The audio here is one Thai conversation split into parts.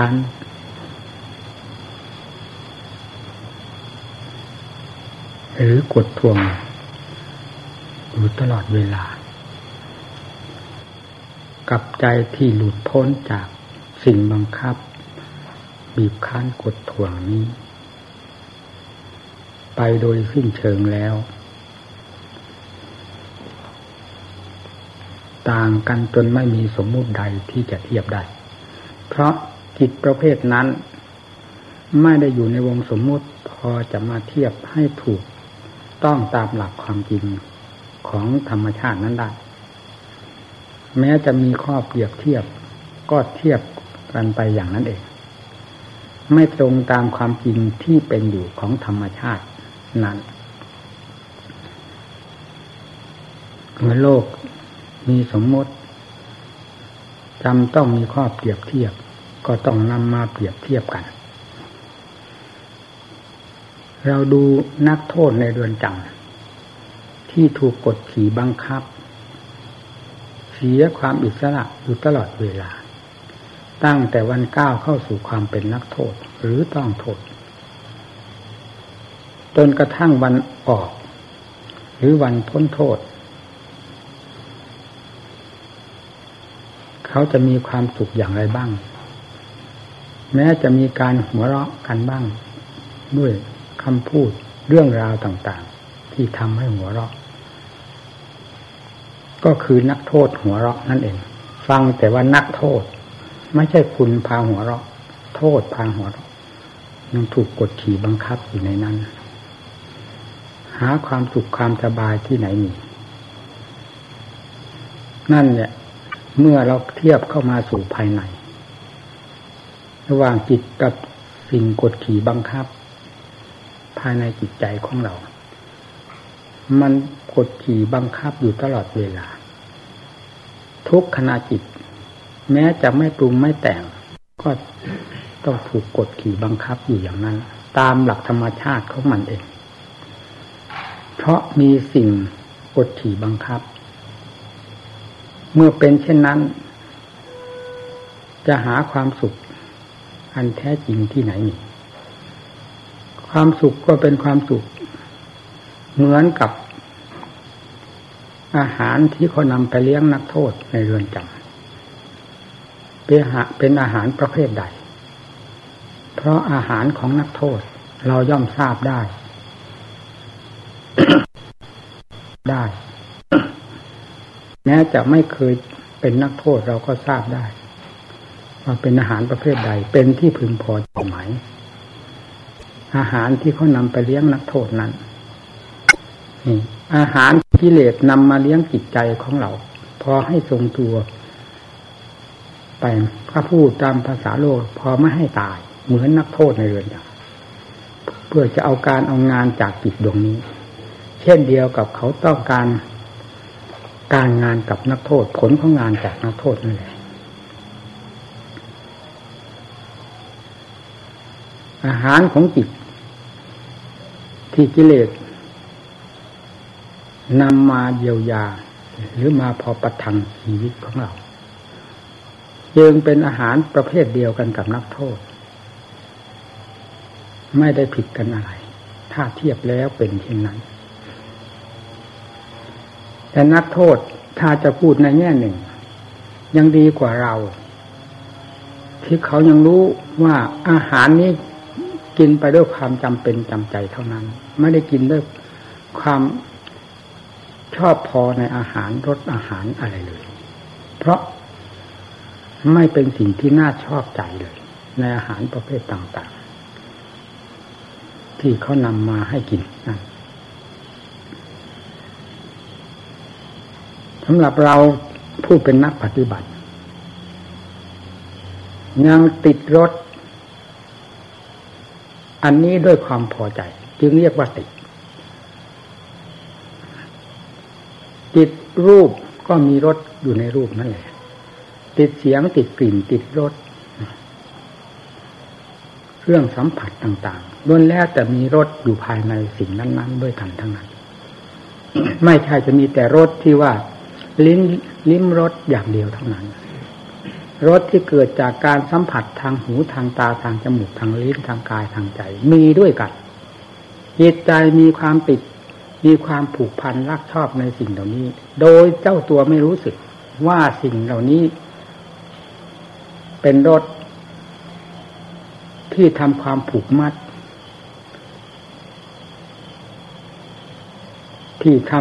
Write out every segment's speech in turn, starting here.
คั้น หรือกดทวงอยู่ตลอดเวลา กับใจที่หลุดพ้นจากสิ่งบังคับ บีบคั้นกดทวงนี้ ไปโดยสิ้นเชิงแล้ว ต่างกันจนไม่มีสมมุติใดที่จะเทียบได้ เพราะ จิตประเภทนั้น ไม่ได้อยู่ในวงสมมุติพอจะมาเทียบให้ถูกต้องตามหลักความจริงของธรรมชาตินั้นได้ แม้จะมีข้อเปรียบเทียบก็เทียบกันไปอย่างนั้นเอง ไม่ตรงตามความจริงที่เป็นอยู่ของธรรมชาตินั้นเมื่อโลกมีสมมติจำต้องมีข้อเปรียบเทียบ ก็ต้องนำมาเปรียบเทียบกัน เราดูนักโทษในเรือนจำที่ถูกกดขี่บังคับ เสียความอิสระอยู่ตลอดเวลา ตั้งแต่วันก้าวเข้าสู่ความเป็นนักโทษหรือต้องโทษจนกระทั่งวันออก หรือวันพ้นโทษ เขาจะมีความสุขอย่างไรบ้าง แม้จะมีการหัวเราะกันบ้าง ด้วยคำพูดเรื่องราวต่างๆ ที่ทำให้หัวเราะ ก็คือนักโทษหัวเราะนั่นเอง ฟังแต่ว่านักโทษ ไม่ใช่คุณพาหัวเราะ โทษพาหัวเราะยังถูกกดขี่บังคับอยู่ในนั้น หาความสุขความสบายที่ไหนมีนั่นเนี่ยเมื่อเราเทียบเข้ามาสู่ภายใน ระหว่างจิตกับสิ่งกดขี่บังคับ ภายในจิตใจของเรา มันกดขี่บังคับอยู่ตลอดเวลา ทุกขณะจิต แม้จะไม่ปรุงไม่แต่ง ก็ต้องถูกกดขี่บังคับอยู่อย่างนั้น ตามหลักธรรมชาติของมันเอง เพราะมีสิ่งกดขี่บังคับ เมื่อเป็นเช่นนั้น จะหาความสุข อันแท้จริงที่ไหนมีความสุขก็เป็นความสุข เหมือนกับอาหารที่เขานำไปเลี้ยงนักโทษในเรือนจำเป็นเป็นอาหารประเภทใด เพราะอาหารของนักโทษเราย่อมทราบได้ ได้ แม้จะไม่เคยเป็นนักโทษเราก็ทราบได้ ว่าเป็นอาหารประเภทใด เป็นที่พึงพอใจไหมอาหารที่เขานำไปเลี้ยงนักโทษนั้นนี่อาหารกิเลสนำมาเลี้ยงจิตใจของเรา พอให้ทรงตัวไปถ้าพูดตามภาษาโลก พอไม่ให้ตาย เหมือนนักโทษในเรือนจำเพื่อจะเอาการเอางานจากจิตดวงนี้ เช่นเดียวกับเขาต้องการการงานกับนักโทษผลของงานจากนักโทษนั่นแหละ อาหารของจิต ที่กิเลสนำมาเยียวยา หรือมาพอประทังชีวิตของเรายังเป็นอาหารประเภทเดียวกันกับนักโทษ ไม่ได้ผิดกันอะไร ถ้าเทียบแล้วเป็นเช่นนั้น แต่นักโทษถ้าจะพูดในแง่หนึ่ง ยังดีกว่าเรา ที่เขายังรู้ว่าอาหารนี้ กินไปด้วยความจำเป็นจำใจเท่านั้น ไม่ได้กินด้วยความชอบพอในอาหารรสอาหารอะไรเลย เพราะไม่เป็นสิ่งที่น่าชอบใจเลย ในอาหารประเภทต่างๆ ที่เขานำมาให้กินนั่นสำหรับเราผู้เป็นนักปฏิบัติ ยังติดรถ อันนี้ด้วยความพอใจ จึงเรียกว่าติด ติดรูปก็มีรถอยู่ในรูปนั่นแหละ ติดเสียงติดกลิ่นติดรสเครื่องสัมผัสต่างๆล้วนแล้วแต่มีรถอยู่ภายในสิ่งนั้น ๆ ด้วยกันทั้งนั้น ไม่ใช่จะมีแต่รถที่ว่า ลิ้นลิ้มรสอย่างเดียวเท่านั้น รสที่เกิดจากการสัมผัสทางหูทางตาทางจมูกทางลิ้นทางกายทางใจ มีด้วยกันจิตใจมีความติด มีความผูกพันรักชอบในสิ่งเหล่านี้ โดยเจ้าตัวไม่รู้สึกว่าสิ่งเหล่านี้ เป็นรสที่ทำความผูกมัด ที่ท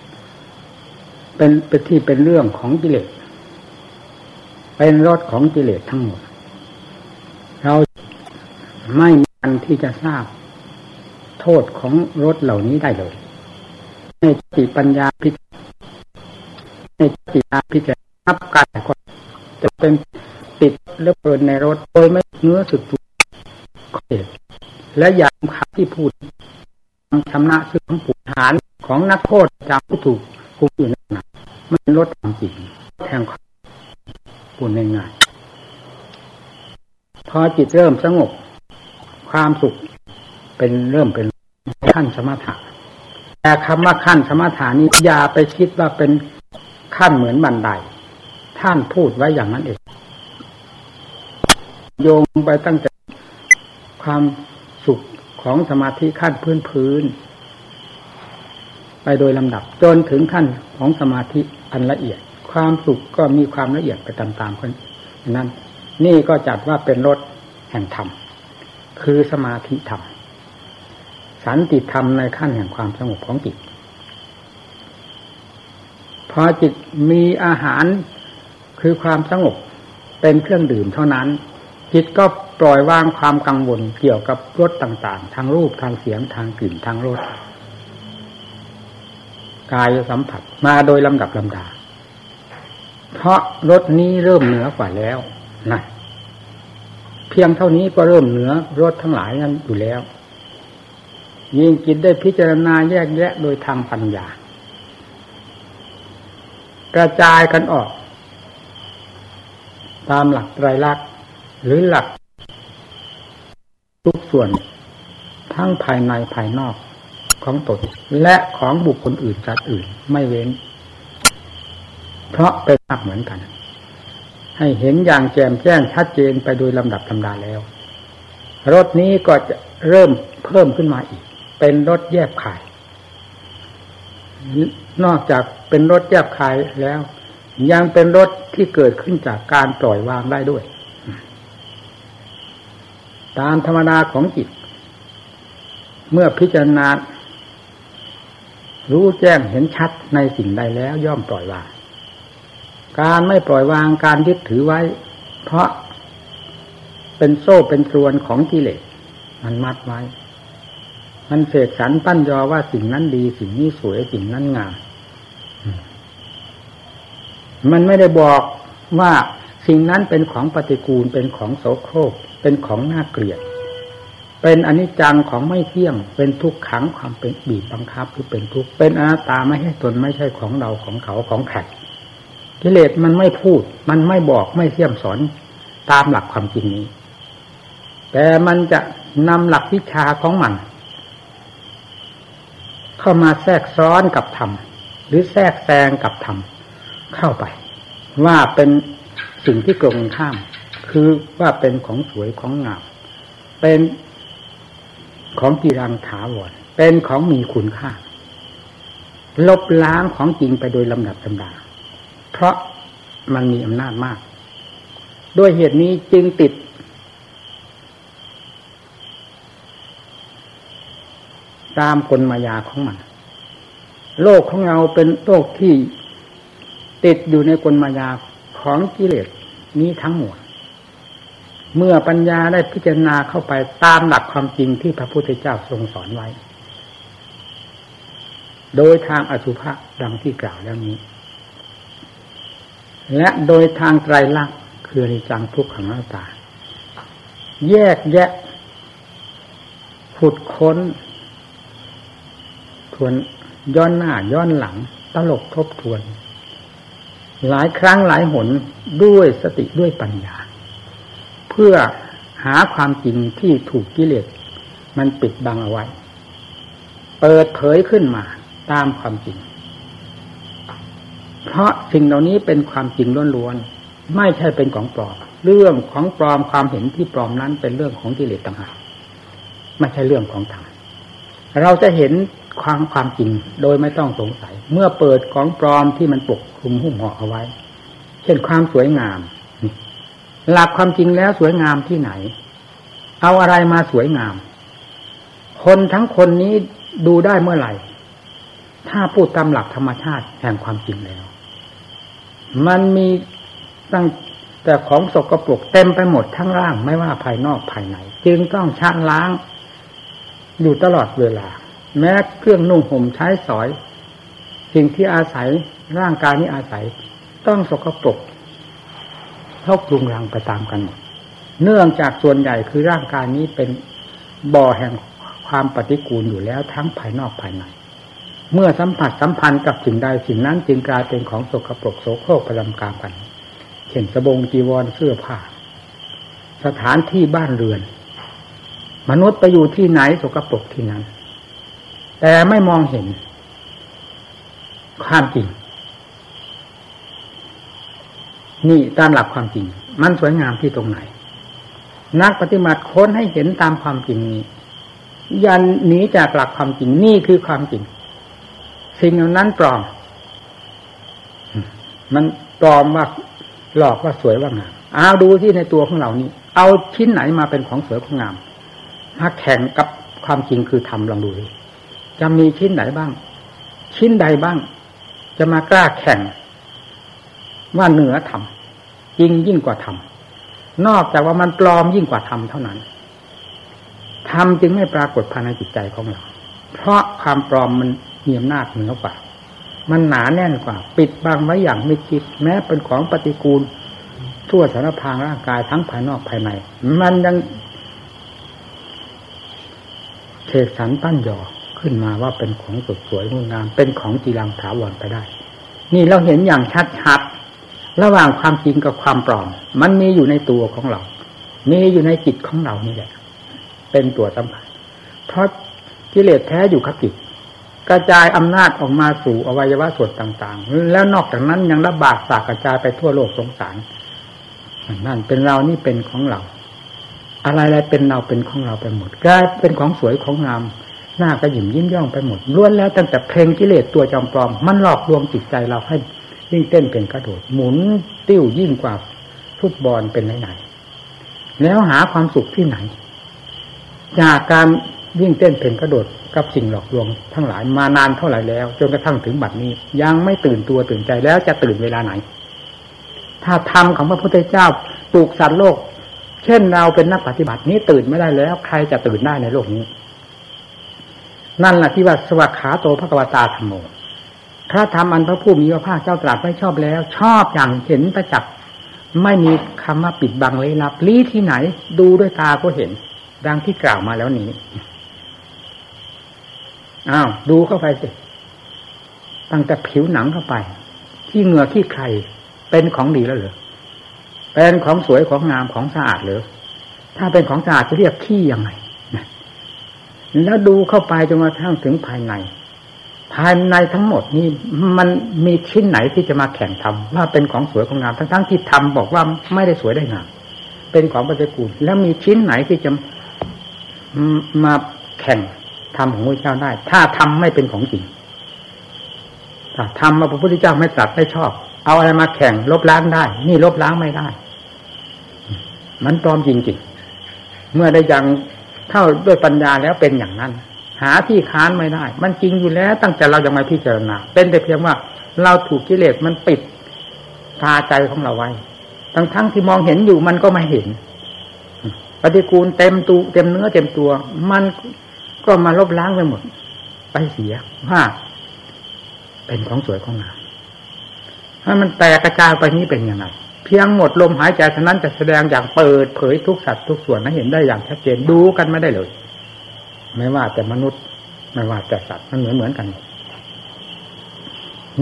ำเป็นเป็นที่เป็นเรื่องของกิเลส เป็นรถของกิเลสทั้งหมด เราไม่มีันที่จะทราบ โทษของรถเหล่านี้ได้เลยในจิตปัญญาพิจในจิตาพิจารณาการก็จะเป็นติดเลือเพลินในรถโดยไม่เนื้อสึกตัวและอย่างคำที่พูดชำนะคือของผูฐานของนักโทษจำผู้ถูกคุมอยู่นั่นมันลดความจริงแทง พูดง่ายๆ พอจิตเริ่มสงบ ความสุขเป็นเริ่มเป็นขั้นสมถะแต่คำว่าขั้นสมถานี้อย่าไปคิดว่าเป็นขั้นเหมือนบันได ท่านพูดไว้อย่างนั้นเองโยงไปตั้งแต่ความสุขของสมาธิขั้นพื้นพื้น ไปโดยลำดับ จนถึงขั้นของสมาธิอันละเอียด ความสุขก็มีความละเอียดไปตามๆกันนั้น นี่ก็จัดว่าเป็นรถแห่งธรรม คือสมาธิธรรม สันติธรรมในขั้นแห่งความสงบของจิต พอจิตมีอาหารคือความสงบเป็นเครื่องดื่มเท่านั้น จิตก็ปล่อยวางความกังวลเกี่ยวกับรสต่างๆ ทางรูปทางเสียงทางกลิ่นทางรสกายสัมผัสมาโดยลำดับลำดา เพราะรสนี้เริ่มเหนือกว่าแล้วนะเพียงเท่านี้ก็เริ่มเหนือรสทั้งหลายนั้นอยู่แล้ว ยิ่งจิตได้พิจารณาแยกแยะโดยทางปัญญา กระจายกันออก ตามหลักไตรลักษณ์หรือหลัก ทุกส่วน ทั้งภายในภายนอกของตนและของบุคคลอื่นจัดอื่นไม่เว้น เพราะเป็นมากเหมือนกัน ให้เห็นอย่างแจ่มแจ้งชัดเจนไปโดยลำดับลำดาแล้ว รถนี้ก็จะเริ่มเพิ่มขึ้นมาอีก เป็นรถแยบขาย นอกจากเป็นรถแยบขายแล้ว ยังเป็นรถที่เกิดขึ้นจากการปล่อยวางได้ด้วย ตามธรรมดาของจิต เมื่อพิจารณารู้แจ้งเห็นชัดในสิ่งใดแล้วย่อมปล่อยวาง การไม่ปล่อยวางการยึดถือไว้ เพราะเป็นโซ่เป็นตรวนของกิเลสมันมัดไว้ มันเสกสรรปั้นยอว่าสิ่งนั้นดี สิ่งนี้สวยสิ่งนั้นงามมันไม่ได้บอกว่าสิ่งนั้นเป็นของปฏิกูลเป็นของโสโครก เป็นของน่าเกลียด เป็นอนิจจังของไม่เที่ยง เป็นทุกขังความเป็นบีบบังคับคือเป็นทุกเป็นอนัตตาไม่ใช่ตนไม่ใช่ของเราของเขาของแขก กิเลสมันไม่พูด มันไม่บอกไม่เที่ยมสอนตามหลักความจริงนี้ แต่มันจะนำหลักวิชาของมัน เข้ามาแทรกซ้อนกับธรรมหรือแทรกแซงกับธรรมเข้าไป ว่าเป็นสิ่งที่กลงข้าม คือว่าเป็นของสวยของงามเป็นของกีรังถาวรเป็นของมีคุณค่า ลบล้างของจริงไปโดยลำดับลำดา เพราะมันมีอำนาจมาก ด้วยเหตุนี้จึงติด ตามกลมายาของมัน โลกของเราเป็นโลกที่ติดอยู่ในกลมายาของกิเลสนี้ทั้งหมด เมื่อปัญญาได้พิจารณาเข้าไปตามหลักความจริงที่พระพุทธเจ้าทรงสอนไว้ โดยทางอสุภะดังที่กล่าวแล้วนี้ และโดยทางไตรลักษณ์คือในจังทุกขังนาตา แยกแยะขุดค้น ทวนย้อนหน้าย้อนหลัง ตลกทบทวน หลายครั้งหลายหนด้วยสติด้วยปัญญา เพื่อหาความจริงที่ถูกกิเลสมันปิดบังเอาไว้ เปิดเผยขึ้นมาตามความจริง เพราะสิ่งเหล่านี้เป็นความจริงล้วนๆไม่ใช่เป็นของปลอมเรื่องของปลอมความเห็นที่ปลอมนั้นเป็นเรื่องของกิเลสต่างหากไม่ใช่เรื่องของธรรมเราจะเห็นความความจริงโดยไม่ต้องสงสัย เมื่อเปิดของปลอมที่มันปกคลุมหุ้มห่อเอาไว้ เช่นความสวยงาม หลักความจริงแล้วสวยงามที่ไหน เอาอะไรมาสวยงาม คนทั้งคนนี้ดูได้เมื่อไหร่ ถ้าพูดตามหลักธรรมชาติแห่งความจริงแล้ว มันมีตั้งแต่ของสกปรกเต็มไปหมดทั้งร่างไม่ว่าภายนอกภายในจึงต้องชะล้าง อยู่ตลอดเวลา แม้เครื่องนุ่งห่มใช้สอย สิ่งที่อาศัยร่างกายนี้อาศัย ต้องสกปรกเท่าปรุงรังไปตามกันหมดเนื่องจากส่วนใหญ่คือร่างกายนี้เป็นบ่อแห่งความปฏิกูลอยู่แล้วทั้งภายนอกภายใน เมื่อสัมผัสสัมพันธ์กับสิ่งใดสิ่งนั้นจึงกลายเป็นของสกปรกโสโครกประจำกามกันเช่นสบงจีวรเสื้อผ้า สถานที่บ้านเรือน มนุษย์ไปอยู่ที่ไหนสกปรกที่นั้น แต่ไม่มองเห็น ความจริง นี่ตามหลักความจริง มันสวยงามที่ตรงไหน นักปฏิบัติค้นให้เห็นตามความจริงนี้ ยันหนีจากหลักความจริงนี่คือความจริง สิ่งเหล่านั้นปลอม มันปลอมว่าหลอกว่าสวยว่างามเอาดูที่ในตัวของเรานี้ เอาชิ้นไหนมาเป็นของสวยของงามมาแข่งกับความจริงคือธรรมลองดูดิจะมีชิ้นไหนบ้าง ชิ้นใดบ้าง จะมากล้าแข่ง ว่าเหนือธรรมจริงยิ่งกว่าธรรมนอกจากว่ามันปลอมยิ่งกว่าธรรมเท่านั้นธรรมจึงไม่ปรากฏภายในจิตใจของเรา เพราะความปลอมมัน มีอำนาจเหนือกว่า มันหนาแน่นกว่า ปิดบังไว้อย่างไม่คิด แม้เป็นของปฏิกูล ทั่วสารพางร่างกายทั้งภายนอกภายใน มันยังเฉกสันปั้นหยอขึ้นมาว่าเป็นของสดสวยงดงาม เป็นของจีรังถาวรไปได้ นี่เราเห็นอย่างชัดๆระหว่างความจริงกับความปลอม มันมีอยู่ในตัวของเรา มีอยู่ในจิตของเรานี่แหละ เป็นตัวสำคัญเพราะกิเลสแท้อยู่กับจิต กระจายอำนาจออกมาสู่อวัยวะส่วนต่าง ๆ แล้วนอกจากนั้นยังระบาดสากกระจายไปทั่วโลกสงสารนั่นเป็นเรานี่เป็นของเรา อะไรๆเป็นเราเป็นของเราไปหมดกลายเป็นของสวยของงามหน้าก็หยิ่มยิ้มย่องไปหมดล้วนแล้วตั้งแต่เพลงกิเลสตัวจอมปลอมมันหลอกลวงจิตใจเราให้ยิ่งเต้นเป็นกระโดดหมุนติ้วยิ่งกว่าฟุตบอลเป็นไหนๆแล้วหาความสุขที่ไหน จากการยิ่งเต้นเป็นกระโดด กับสิ่งหลอกลวงทั้งหลายมานานเท่าไหร่แล้วจนกระทั่งถึงบัดนี้ ยังไม่ตื่นตัวตื่นใจแล้วจะตื่นเวลาไหน ถ้าธรรมของพระพุทธเจ้าปลูกสัตว์โลก เช่นเราเป็นนักปฏิบัตินี้ตื่นไม่ได้แล้ว ใครจะตื่นได้ในโลกนี้ นั่นแหละที่ว่าสวัสขาโตพระกวตาธรรมโมพระธรรมอันพระผู้มีพระภาคเจ้าตรัสไม่ชอบแล้ว ชอบอย่างเห็นประจักษ์ไม่มีคำว่าปิดบังเลยลับลี้ที่ไหน ดูด้วยตาก็เห็น ดังที่กล่าวมาแล้วนี้ อ้าวดูเข้าไปสิตั้งแต่ผิวหนังเข้าไป ที่เหงื่อที่ใครเป็นของดีแล้วเหรอเป็นของสวยของงามของสะอาดหรือถ้าเป็นของสะอาดจะเรียกขี้ยังไงแล้วดูเข้าไปจนกระทั่งถึงภายใน ภายในทั้งหมดนี่มันมีชิ้นไหนที่จะมาแข่งทำว่าเป็นของสวยของงามทั้งๆที่ทำบอกว่าไม่ได้สวยได้งามเป็นของปฏิกูลแล้วมีชิ้นไหนที่จะมาแข่ง ธรรมของพระเจ้าได้ ถ้าทำไม่เป็นของจริงถ้าทำมาพระพุทธเจ้าไม่ตรัสไม่ชอบ เอาอะไรมาแข่งลบล้างได้ นี่ลบล้างไม่ได้ มันปลอมจริงๆเมื่อได้ยังเท่าด้วยปัญญาแล้วเป็นอย่างนั้น หาที่ค้านไม่ได้ มันจริงอยู่แล้ว ตั้งแต่เรายังไม่พิจารณาเป็นแต่เพียงว่าเราถูกกิเลสมันปิดตาใจของเราไว้ ทั้งทั้งที่มองเห็นอยู่มันก็ไม่เห็นปฏิกูลเต็มตูเต็มเนื้อเต็มตัว มัน ก็มาลบล้างไปหมด ไปเสียว่าเป็นของสวยของงามถ้ามันแตกกระจายไปนี้เป็นยังไงเพียงหมดลมหายใจเท่านั้นจะแสดงอย่างเปิดเผยทุกสัตว์ทุกส่วนให้เห็นได้อย่างชัดเจนดูกันไม่ได้เลย ไม่ว่าแต่มนุษย์ ไม่ว่าแต่สัตว์มันเหมือนเหมือนกัน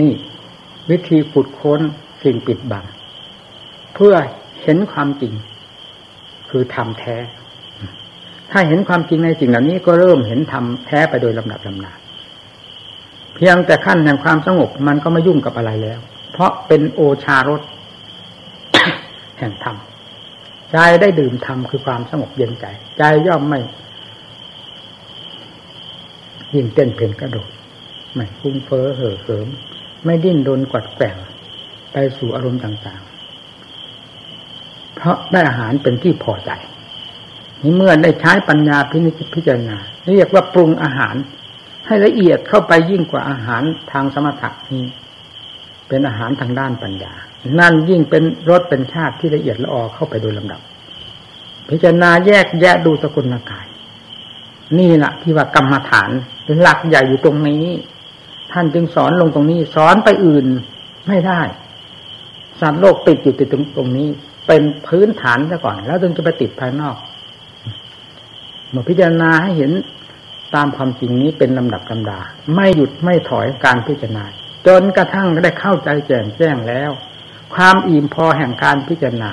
นี่วิธีขุดค้นสิ่งปิดบังเพื่อเห็นความจริง คือทำแท้ ถ้าเห็นความจริงในสิ่งเหล่านี้ก็เริ่มเห็นธรรมแท้ไปโดยลำดับลำนาเพียงแต่ขั้นแห่งความสงบมันก็ไม่ยุ่งกับอะไรแล้ว เพราะเป็นโอชารสแห่งธรรมใจได้ดื่มธรรมคือความสงบเย็นใจ ใจย่อมไม่ยิ่งเต้นเพ่นกระโดดไม่ฟุ้งเฟ้อเห่อเหิม ไม่ดิ้นรนกวัดแกว่งไปสู่อารมณ์ต่างๆ เพราะได้อาหารเป็นที่พอใจ เมื่อได้ใช้ปัญญาพินิจพิจารณาเรียกว่าปรุงอาหาร ให้ละเอียดเข้าไปยิ่งกว่าอาหารทางสมถะนี้เป็นอาหารทางด้านปัญญา นั่นยิ่งเป็นรสเป็นชาติที่ละเอียดละออเข้าไปโดยลำดับ พิจารณาแยกแยะดูสกุลกาย นี่แหละที่ว่ากรรมฐานหลักใหญ่อยู่ตรงนี้ ท่านจึงสอนลงตรงนี้ สอนไปอื่นไม่ได้สัตว์โลกติดอยู่ติดตรงตรงนี้ เป็นพื้นฐานซะก่อน แล้วจึงจะไปติดภายนอก มื่อพิจารณาให้เห็นตามความจริงนี้เป็นลำดับลำดา ไม่หยุดไม่ถอยการพิจารณา จนกระทั่งได้เข้าใจแจ่มแจ้งแล้ว ความอิ่มพอแห่งการพิจารณา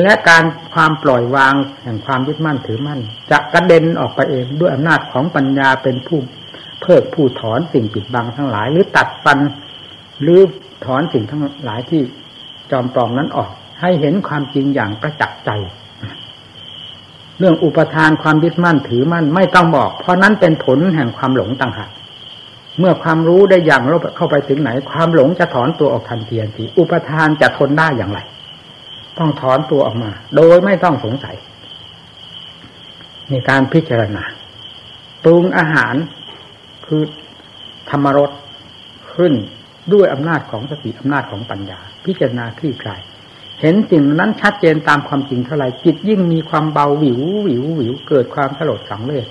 และการความปล่อยวางแห่งความยึดมั่นถือมั่น จะกระเด็นออกไปเองด้วยอำนาจของปัญญาเป็นผู้เพิกผู้ถอนสิ่งปิดบังทั้งหลาย หรือตัดฟัน หรือถอนสิ่งทั้งหลายที่จอมปลอมนั้นออก ให้เห็นความจริงอย่างประจักษ์ใจ เรื่องอุปทานความยึดมั่นถือมั่นไม่ต้องบอก เพราะนั้นเป็นผลแห่งความหลงต่างหากเมื่อความรู้ได้อย่างเราเข้าไปถึงไหน ความหลงจะถอนตัวออกทันทีทันทีอุปทานจะทนได้อย่างไร ต้องถอนตัวออกมา โดยไม่ต้องสงสัยในการพิจารณาปรุงอาหารคือธรรมรสขึ้นด้วยอำนาจของสติอำนาจของปัญญา พิจารณาคลี่คลาย เห็นสิ่งนั้นชัดเจนตามความจริงเท่าไรจิตยิ่งมีความเบาหวิวหวิวหวิวเกิดความสลดสังเวช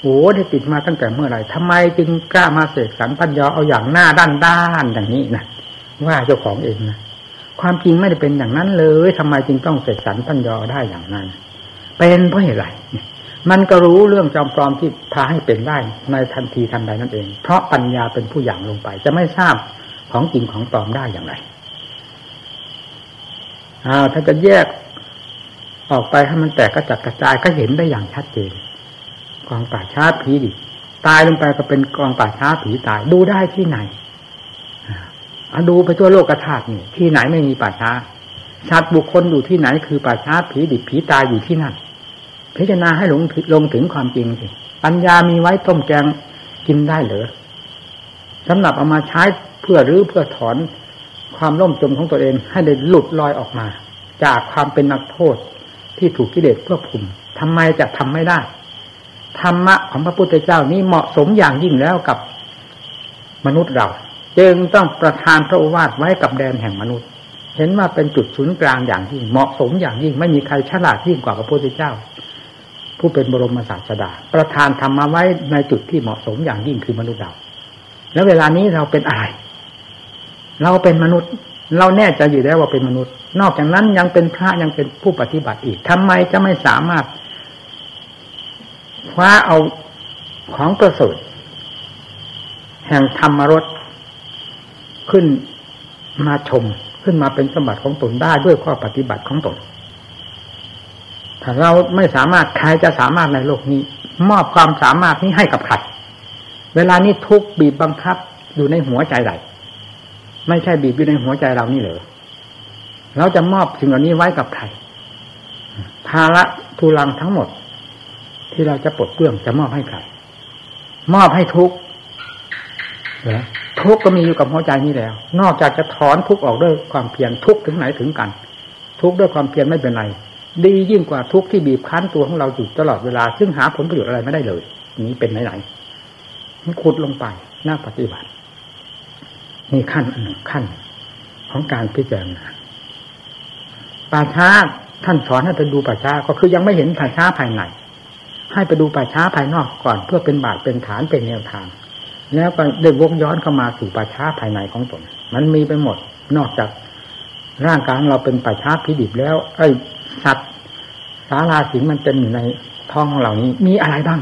โอ้ได้ติดมาตั้งแต่เมื่อไหร่ทำไมจึงกล้ามาเสกสรรปัญญาเอาอย่างหน้าด้านด้านอย่างนี้นะว่าเจ้าของเองนะความจริงไม่ได้เป็นอย่างนั้นเลยทำไมจึงต้องเสกสรรปัญญาได้อย่างนั้น เป็นเพราะเหตุไรมันก็รู้เรื่องจอมปลอมที่พาให้เป็นได้ในทันทีทันใดนั่นเอง เพราะปัญญาเป็นผู้อย่างลงไป จะไม่ทราบของจริงของปลอมได้อย่างไร อ่าถ้าจะแยกออกไปให้มันแตกกระจัดกระจายก็เห็นได้อย่างชัดเจนกองป่าช้าผีดิตายลงไปก็เป็นกองป่าช้าผีตายดูได้ที่ไหนอดูไปทั่วโลกธาตุนี่ที่ไหนไม่มีป่าช้าสัตว์บุคคลอยู่ที่ไหนคือป่าช้าผีดิบผีตายอยู่ที่นั่นพิจารณาให้หลงลงถึงความจริงสิปัญญามีไว้ต้มแกงกินได้เหรอสำหรับเอามาใช้เพื่อรื้อเพื่อถอน ความล่มจมของตัวเองให้ได้หลุดลอยออกมา จากความเป็นนักโทษที่ถูกกิเลสเพื่อคุมทำไมจะทำไม่ได้ ธรรมะของพระพุทธเจ้านี้เหมาะสมอย่างยิ่งแล้วกับมนุษย์เรา จึงต้องประทานพระโอวาทไว้กับแดนแห่งมนุษย์ เห็นว่าเป็นจุดศูนย์กลางอย่างยิ่งเหมาะสมอย่างยิ่งไม่มีใครฉลาดยิ่งกว่าพระพุทธเจ้า ผู้เป็นบรมศาสดา ประทานธรรมะไว้ในจุดที่เหมาะสมอย่างยิ่งคือมนุษย์เรา แล้วเวลานี้เราเป็นอะไร เราเป็นมนุษย์ เราแน่ใจอยู่แล้วว่าเป็นมนุษย์ นอกจากนั้นยังเป็นพระยังเป็นผู้ปฏิบัติอีกทำไมจะไม่สามารถคว้าเอาของประเสริฐแห่งธรรมรสขึ้นมาชมขึ้นมาเป็นสมบัติของตนได้ด้วยข้อปฏิบัติของตนถ้าเราไม่สามารถใครจะสามารถในโลกนี้ มอบความสามารถนี้ให้กับใครเวลานี้ทุกบีบบังคับอยู่ในหัวใจใด ไม่ใช่บีบอยู่ในหัวใจเรานี่เหรอเราจะมอบสิ่งเหล่านี้ไว้กับใครภาระทุลังทั้งหมด ที่เราจะปลดเปลื้องจะมอบให้ใครมอบให้ทุกเหรอทุกก็มีอยู่กับหัวใจนี้แล้ว นอกจากจะถอนทุกออกด้วยความเพียรทุกถึงไหนถึงกัน ทุกด้วยความเพียรไม่เป็นไร ดียิ่งกว่าทุกที่บีบคั้นตัวของเราอยู่ตลอดเวลา ซึ่งหาผลประโยชน์อะไรไม่ได้เลย นี้เป็นไหนไหนขุดลงไปน่าปฏิบัติ นี่ขั้นหนึ่งขั้น ของการพิจารณาป่าช้าท่านสอนให้ไปดูป่าช้าก็คือยังไม่เห็นป่าช้าภายในให้ไปดูป่าช้าภายนอกก่อน เพื่อเป็นบาทเป็นฐานเป็นแนวทาง แล้วก็เดินวกย้อนเข้ามาสู่ป่าช้าภายในของตนมันมีไปหมดนอกจากร่างกายเราเป็นป่าช้าพิดิบแล้ว ไอ้สัตว์สาราสิงมันเป็นอยู่ในท้องของเรานี้ มีอะไรบ้าง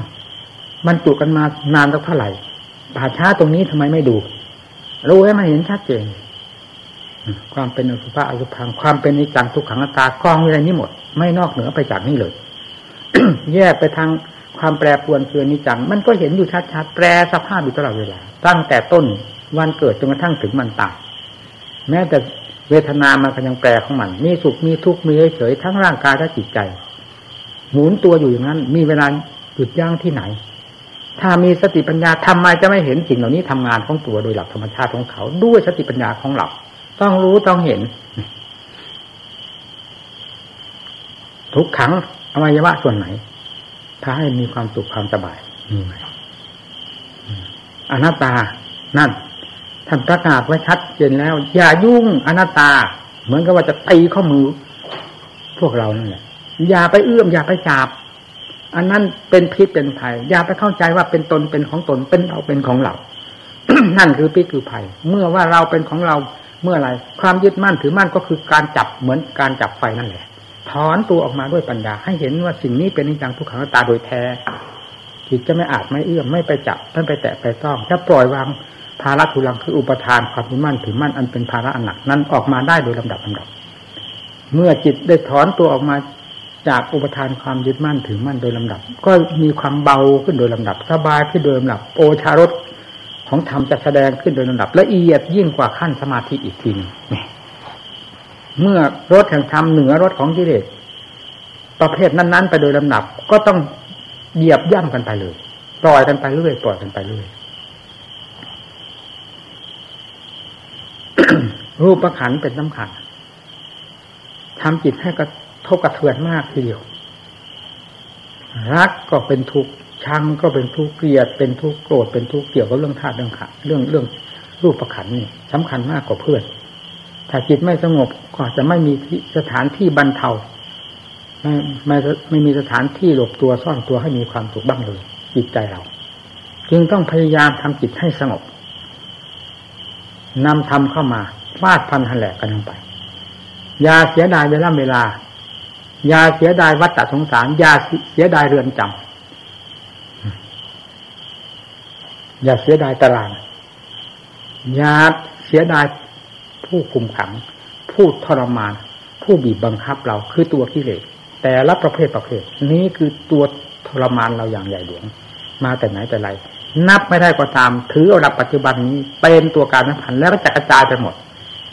มันจุกันมานานสักเท่าไหร่ป่าช้าตรงนี้ทำไมไม่ดู รู้ให้มันเห็นชัดเจนความเป็นอสุภะอสุพังความเป็นนิจังทุกขังตากองอะไรนี้หมด ไม่นอกเหนือไปจากนี้เลย แยกไปทางความแปรปรวนคือนิจัง มันก็เห็นอยู่ชัดๆแปรสภาพอยู่ตลอดเวลาตั้งแต่ต้นวันเกิดจนกระทั่งถึงมันตายแม้แต่เวทนามันก็ยังแปรของมัน มีสุขมีทุกข์มีเฉยทั้งร่างกายและจิตใจ หมุนตัวอยู่อย่างนั้น มีเวลาหยุดยั้งที่ไหน ถ้ามีสติปัญญาทำไมจะไม่เห็นสิ่งเหล่านี้ทำงานของตัวโดยหลักธรรมชาติของเขา ด้วยสติปัญญาของเราต้องรู้ต้องเห็น ทุกขังอวัยวะส่วนไหนถ้าให้มีความสุขความสบายมีไหมอนัตตา นั่นท่านประกาศไว้ชัดเจนแล้ว อย่ายุ่งอนัตตา เหมือนกับว่าจะตีข้อมือ พวกเรานั่นแหละอย่าไปเอื้อมอย่าไปจับ อันนั้นเป็นพิษเป็นภัย อย่าไปเข้าใจว่าเป็นตนเป็นของตนเป็นเราเป็นของเรานั่นคือพิษคือภัย เมื่อว่าเราเป็นของเราเมื่อไรความยึดมั่นถือมั่นก็คือการจับเหมือนการจับไฟนั่นแหละ ถอนตัวออกมาด้วยปัญญา ให้เห็นว่าสิ่งนี้เป็นนิจังทุกขังตาโดยแท้จิตจะไม่อาจไม่เอื้อมไม่ไปจับไม่ไปแตะไปต้องถ้าปล่อยวางภาระทุลังคืออุปทานความยึดมั่นถือมั่นอันเป็นภาระอันหนักนั้นออกมาได้โดยลำดับลำดับ เมื่อจิตได้ถอนตัวออกมา จากอุปทานความยึดมั่นถือมั่นโดยลำดับ ก็มีความเบาขึ้นโดยลำดับสบายขึ้นโดยลำดับ โอชารสของธรรมจะแสดงขึ้นโดยลำดับ ละเอียดยิ่งกว่าขั้นสมาธิอีกทีนึงเมื่อรถแห่งธรรมเหนือรถของกิเลสประเภทนั้นๆ ไปโดยลำดับ ก็ต้องเหยียบย่ำกันไปเลยปล่อยกันไปเรื่อยปล่อยกันไปเรื่อยรูปประขันเป็นสำคัญทำจิตให้กระ ทบกระเทือนมากทีเดียว รักก็เป็นทุกข์ชังก็เป็นทุกข์เกลียดเป็นทุกข์โกรธเป็นทุกข์เกี่ยวกับเรื่องธาตุเรื่องขันเรื่องเรื่องรูปประขันนี่สำคัญมากกว่าเพื่อน ถ้าจิตไม่สงบก็จะไม่มีสถานที่บรรเทาไม่ไม่ไม่มีสถานที่หลบตัวซ่อนตัวให้มีความสุขบ้างเลย จิตใจเรา จึงต้องพยายามทำจิตให้สงบนำธรรมเข้ามาฟาดพันหันแหลกกันลงไป อย่าเสียดายเวลาเวลา อย่าเสียดายวัฏสงสารอย่าเสียดายเรือนจำอย่าเสียดายตารางอย่าเสียดายผู้คุมขัง ผู้ทรมาน ผู้บีบบังคับเราคือตัวกิเลสแต่ละประเภทประเภท นี้คือตัวทรมานเราอย่างใหญ่หลวง มาแต่ไหนแต่ไร นับไม่ได้ก็ตาม ถือเอาหลักปัจจุบันนี้เป็นตัวการนับพันแล้วก็จะกระจายไปหมด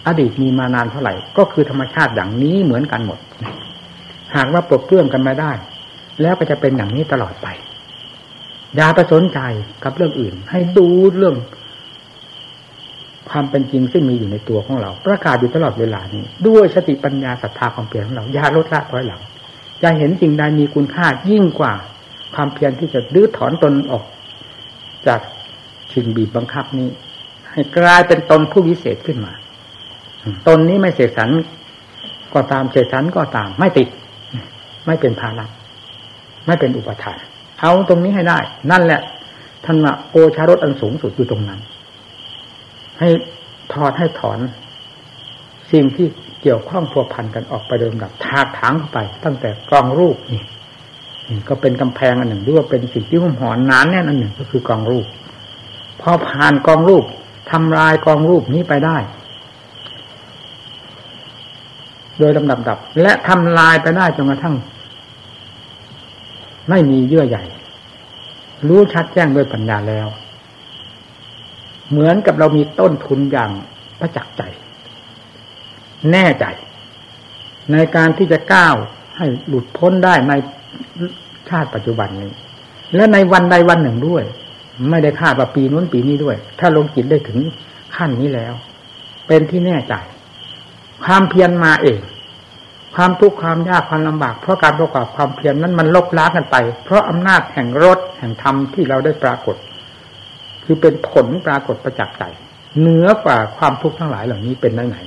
อดีตมีมานานเท่าไหร่ ก็คือธรรมชาติอย่างนี้เหมือนกันหมด หากว่าปลดเปลื้องกันม่ได้ แล้วก็จะเป็นอย่างนี้ตลอดไปอย่าไปสนใจกับเรื่องอื่น ให้ดูเรื่อง ความเป็นจริงซึ่งมีอยู่ในตัวของเรา ประกาศอยู่ตลอดเวลานี้ ด้วยสติปัญญาศรัทธาความเปลี่ยนของเราอย่าลดละถอยหลังจะเห็นสิ่งใดมีคุณค่ายิ่งกว่า ความเพียรที่จะดื้อถอนตนออก จากชิงบีบบังคับนี้ ให้กลายเป็นตนผู้วิเศษขึ้นมา ตนนี้ไม่เสกสรรก็ตามเสกสรรก็ตาม ไม่ติด ไม่เป็นภาระไม่เป็นอุปทานเอาตรงนี้ให้ได้ นั่นแหละท่านว่าโอชารสอันสูงสุดอยู่ตรงนั้น ให้ถอดให้ถอน สิ่งที่เกี่ยวข้องพัวพันกันออกไปเดิมดับทาถางเข้าไป ตั้งแต่กองรูปนี่ก็เป็นกำแพงอันหนึ่งหรือว่าเป็นสิ่งที่หุ่มหอนนานแน่นอันหนึ่งก็คือกองรูป พอผ่านกองรูปทำลายกองรูปนี้ไปได้ โดยลำดับดับ และทำลายไปได้จนกระทั่ง ไม่มีเยื่อใหญ่ รู้ชัดแจ้งด้วยปัญญาแล้ว เหมือนกับเรามีต้นทุนอย่างประจักษ์ใจ แน่ใจ ในการที่จะก้าวให้หลุดพ้นได้ในชาติปัจจุบันนี้ และในวันใดวันหนึ่งด้วย ไม่ได้คาดว่าปีนู้นปีนี้ด้วย ถ้าลงจิตได้ถึงขั้นนี้แล้ว เป็นที่แน่ใจ ความเพียรมาเอง ความทุกข์ความยากความลำบาก เพราะการประกอบความเพียรนั้นมันลบล้างกันไป เพราะอำนาจแห่งรถแห่งธรรมที่เราได้ปรากฏ คือเป็นผลปรากฏประจักษ์ใจเหนือกว่าความทุกข์ทั้งหลายเหล่านี้เป็นได้ไหน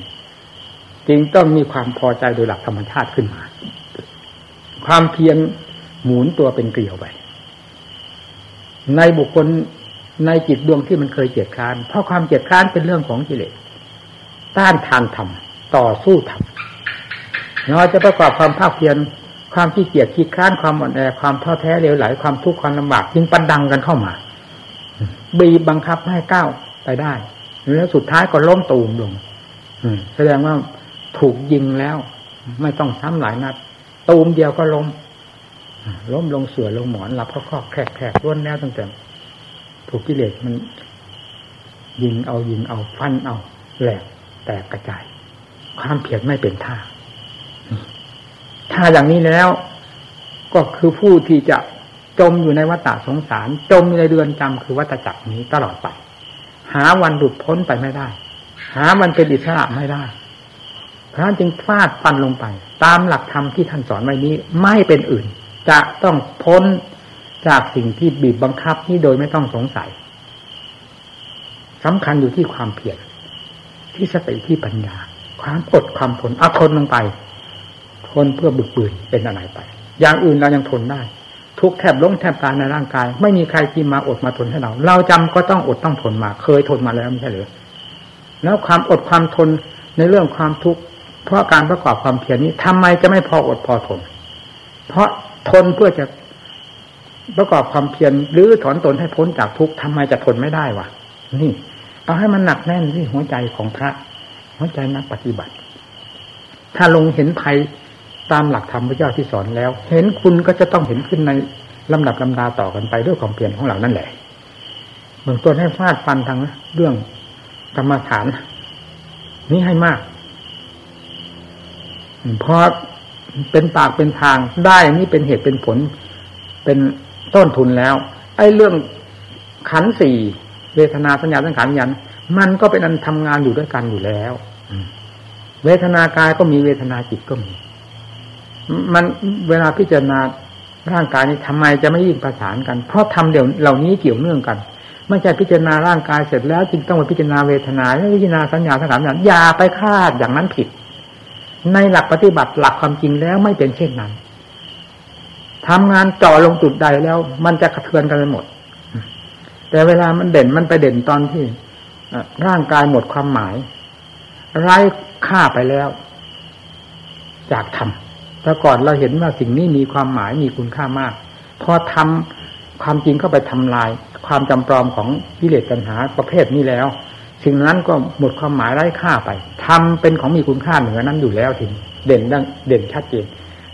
จึงต้องมีความพอใจโดยหลักธรรมชาติขึ้นมา ความเพียรหมุนตัวเป็นเกลียวไป ในบุคคลในจิตดวงที่มันเคยเกียดค้าน เพราะความเกียดค้านเป็นเรื่องของกิเลสต้านทานธรรมต่อสู้ธรรม เราจะประกอบความภาคเพียรความขี้เกียจขี้ค้านความอ่อนแอความท้อแท้เลวไหลความทุกข์ความลำบากจึงปันดังกันเข้ามา บีบังคับให้ก้าวไปได้ แล้วสุดท้ายก็ล้มตูมลงแสดงว่าถูกยิงแล้ว ไม่ต้องซ้ำหลายนัด ตูมเดียวก็ล้มล้มลงเสือลงหมอนหลับก็คอแขกแขกล้วนแล้วตั้งแต่ ถูกกิเลสมัน ยิงเอายิงเอาฟันเอาแหลกแตกกระจาย ความเพียรไม่เป็นท่า ถ้าอย่างนี้แล้ว ก็คือผู้ที่จะจมอยู่ในวัฏสงสาร จมอยู่ในเรือนจำคือวัฏจักรนี้ตลอดไป หาวันหลุดพ้นไปไม่ได้ หามันเป็นอิสระไม่ได้พระจึงฟาดฟันลงไป ตามหลักธรรมที่ท่านสอนไว้นี้ ไม่เป็นอื่น จะต้องพ้นจากสิ่งที่บีบบังคับนี้โดยไม่ต้องสงสัยสำคัญอยู่ที่ความเพียรที่สติที่ปัญญา ความอดความทนอาทนลงไป ทนเพื่อบึกบืนเป็นอะไรไป อย่างอื่นเรายังทนได้ ทุกแทบล้มแทบตายในร่างกาย ไม่มีใครที่มาอดมาทนให้เรา เราจำก็ต้องอดต้องทนมา เคยทนมาแล้วไม่ใช่หรือแล้วความอดความทนในเรื่องความทุกข์เพราะการประกอบความเพียรนี้ทำไมจะไม่พออดพอทน เพราะทนเพื่อจะประกอบความเพียรหรือถอนตนให้พ้นจากทุกข์ทำไมจะทนไม่ได้วะนี่ เอาให้มันหนักแน่นที่หัวใจของพระ หัวใจนักปฏิบัติ ถ้าลงเห็นภัย ตามหลักธรรมพระเจ้าที่สอนแล้ว เห็นคุณก็จะต้องเห็นขึ้นในลำดับลำดาต่อกันไปด้วยความเพียรของเรานั่นแหละเบื้องต้นให้ฟาดฟันทางเรื่องกรรมฐาน นี้ให้มากเพราะเป็นปากเป็นทางได้นี่เป็นเหตุเป็นผล เป็นต้นทุนแล้ว ไอ้เรื่องขันสี่เวทนาสัญญาสังขารยัน มันก็เป็นอันทำงานอยู่ด้วยกันอยู่แล้วเวทนากายก็มีเวทนาจิตก็มี มันเวลาพิจารณาร่างกายนี้ทำไมจะไม่ยิ่งประสานกัน เพราะทำเดี๋ยวเหล่านี้เกี่ยวเนื่องกันไม่ใช่พิจารณาร่างกายเสร็จแล้วจึงต้องมาพิจารณาเวทนาและพิจารณาสัญญาสังขารอยันอย่าไปคาดอย่างนั้นผิด ในหลักปฏิบัติหลักความจริงแล้วไม่เป็นเช่นนั้นทำงานจ่อลงจุดใดแล้ว มันจะกระเทือนกันไปหมด แต่เวลามันเด่นมันไปเด่นตอนที่ร่างกายหมดความหมาย ไร้ค่าไปแล้ว จากธรรม แต่ก่อนเราเห็นว่าสิ่งนี้มีความหมายมีคุณค่ามาก พอทำความจริงเข้าไปทำลาย ความจำปลอมของกิเลสตัณหาประเภทนี้แล้ว สิ่งนั้นก็หมดความหมายไร้ค่าไปทำเป็นของมีคุณค่าเหนือนั้นอยู่แล้วถึงเด่นดังเด่นชัดเจน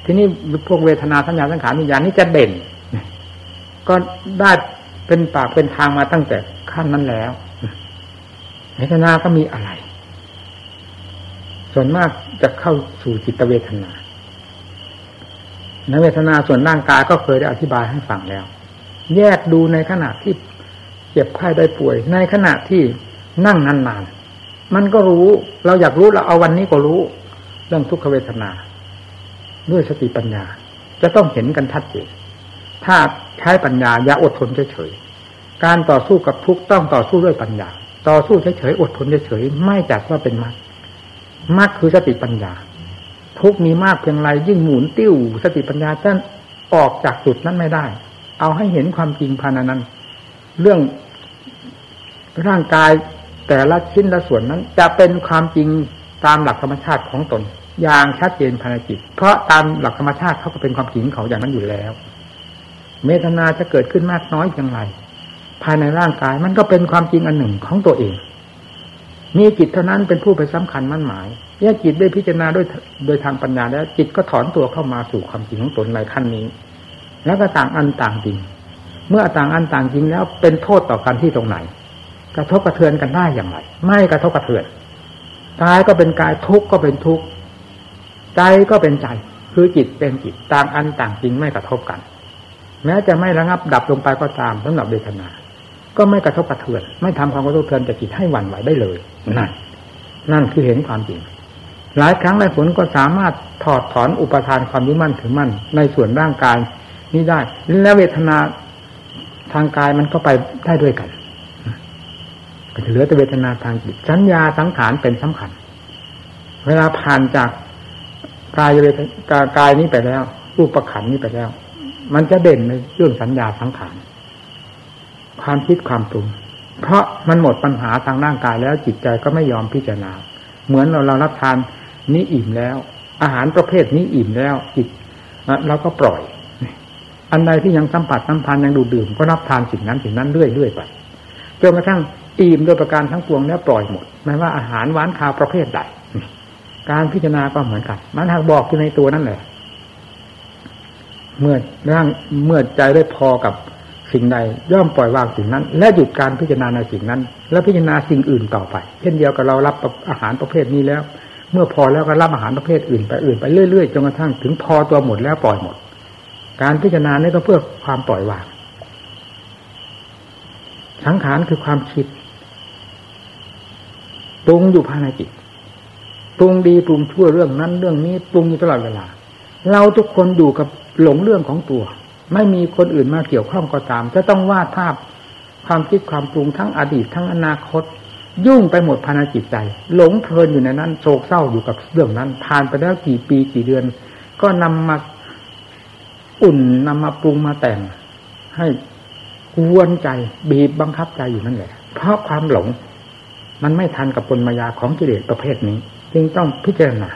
ทีนี้พวกเวทนาสัญญาสังขารวิญญาณนี้จะเด่น ก็ได้เป็นปากเป็นทางมาตั้งแต่ขั้นนั้นแล้วเวทนาก็มีอะไร ส่วนมากจะเข้าสู่จิตเวทนา ในเวทนาส่วนร่างกายก็เคยได้อธิบายให้ฟังแล้ว แยกดูในขณะที่เจ็บไข้ได้ป่วย ในขณะที่นั่งนานๆมันก็รู้เราอยากรู้เราเอาวันนี้ก็รู้ เรื่องทุกขเวทนา ด้วยสติปัญญา จะต้องเห็นกันชัดเจนถ้าใช้ปัญญาอย่าอดทนเฉยๆการต่อสู้กับทุกต้องต่อสู้ด้วยปัญญา ต่อสู้เฉยๆอดทนเฉยๆไม่จัดว่าเป็นมรรคมรรคคือสติปัญญา ทุกมีมากเพียงไรยิ่งหมุนติ้วสติปัญญาจะออกจากจุดนั้นไม่ได้ เอาให้เห็นความจริงภายในนั้น เรื่องร่างกายแต่ละชิ้นละส่วนนั้น จะเป็นความจริงตามหลักธรรมชาติของตน อย่างชัดเจนภายในจิต เพราะตามหลักธรรมชาติเขาก็เป็นความจริงเขาอย่างนั้นอยู่แล้ว เมตนาจะเกิดขึ้นมากน้อยเพียงไร ภายในร่างกายมันก็เป็นความจริงอันหนึ่งของตัวเองมีจิตเท่านั้นเป็นผู้ไปสำคัญมั่นหมาย เมื่อจิตได้พิจารณาด้วยโดยทางปัญญาแล้ว จิตก็ถอนตัวเข้ามาสู่ความจริงของตนในขั้นนี้ แล้วก็ต่างอันต่างจริง เมื่อต่างอันต่างจริงแล้วเป็นโทษต่อกันที่ตรงไหน กระทบกระเทือนกันได้อย่างไร ไม่กระทบกระเทือนกายก็เป็นกายทุกข์ก็เป็นทุกข์ใจก็เป็นใจ คือจิตเป็นจิตต่างอันต่างจริงไม่กระทบกัน แม้จะไม่ระงับดับลงไปก็ตามสำหรับเวทนา ก็ไม่กระทบกระเทือน ไม่ทำความกระทบกระเทือนแต่จิตให้หวั่นไหวได้เลยนั่นนั่นคือเห็นความจริง หลายครั้งหลายผลก็สามารถถอดถอนอุปทานความยึดมั่นถือมั่น ในส่วนร่างกายนี้ได้ และเวทนาทางกายมันก็ไปได้ด้วยกันก็จะเหลือแต่เวทนาทางจิตสัญญาสังขารเป็นสำคัญ เวลาผ่านจากกายเวทกายนี้ไปแล้วรูปประขันนี้ไปแล้ว มันจะเด่นในเรื่องสัญญาสังขารความคิดความปรุงเพราะมันหมดปัญหาทางร่างกายแล้วจิตใจก็ไม่ยอมพิจารณา เหมือนเราเรารับทาน นี้อิ่มแล้ว อาหารประเภทนี้อิ่มแล้วจิตเราก็ปล่อย อันใดที่ยังสัมผัสสัมพันธ์ยังดูดื่มก็รับทานสิ่งนั้นสิ่งนั้นเรื่อยๆไปจนกระทั่งอิ่มโดยประการทั้งปวงแล้วปล่อยหมดไม่ว่าอาหารหวานคาวประเภทใดการพิจารณาก็เหมือนกัน มันหากบอกอยู่ในตัวนั่นแหละ เมื่อร่างเมื่อใจได้พอกับสิ่งใดย่อมปล่อยวางสิ่งนั้น และหยุดการพิจารณาในสิ่งนั้น และพิจารณาสิ่งอื่นต่อไป เช่นเดียวกับเรารับอาหารประเภทนี้แล้ว เมื่อพอแล้วก็รับอาหารประเภทอื่นไปอื่นไปเรื่อยๆจนกระทั่งถึงพอตัวหมดแล้วปล่อยหมด การพิจารณานี่ก็เพื่อความปล่อยวาง สังขารคือความคิดปรุงอยู่ภายในจิตปรุงดีปรุงชั่วเรื่องนั้นเรื่องนี้ปรุงอยู่ตลอดเวลา เราทุกคนอยู่กับหลงเรื่องของตัว ไม่มีคนอื่นมาเกี่ยวข้องก็ตาม จะต้องวาดภาพความคิดความปรุงทั้งอดีตทั้งอนาคต ยุ่งไปหมดภายในจิตใจ หลงเพลินอยู่ในนั้นโศกเศร้าอยู่กับเรื่องนั้น ผ่านไปแล้วกี่ปีกี่เดือน ก็นำมาอุ่นนำมาปรุงมาแต่ง ให้กวนใจบีบบังคับใจอยู่นั่นแหละ เพราะความหลง มันไม่ทันกับปนมายาของกิเลสประเภทนี้ จึงต้องพิจารณา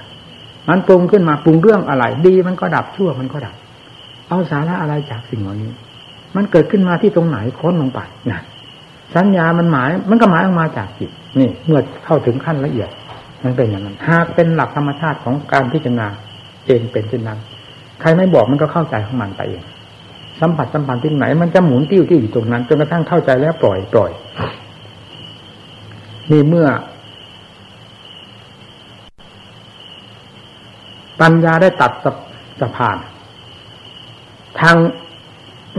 มันปรุงขึ้นมาปรุงเรื่องอะไร ดีมันก็ดับชั่วมันก็ดับ เอาสาระอะไรจากสิ่งเหล่านี้ มันเกิดขึ้นมาที่ตรงไหนค้นลงไปนะ สัญญามันหมาย มันก็หมายออกมาจากจิตนี่ เมื่อเข้าถึงขั้นละเอียด มันเป็นอย่างนั้นหากเป็นหลักธรรมชาติของการพิจารณาเองเป็นเช่นนั้น ใครไม่บอกมันก็เข้าใจของมันไปเองสัมผัสสัมพันธ์ที่ไหน มันจะหมุนติ้วติ้วอยู่ตรงนั้นจนกระทั่งเข้าใจแล้วปล่อยปล่อยนี่เมื่อ ปัญญาได้ตัดสะพาน ทาง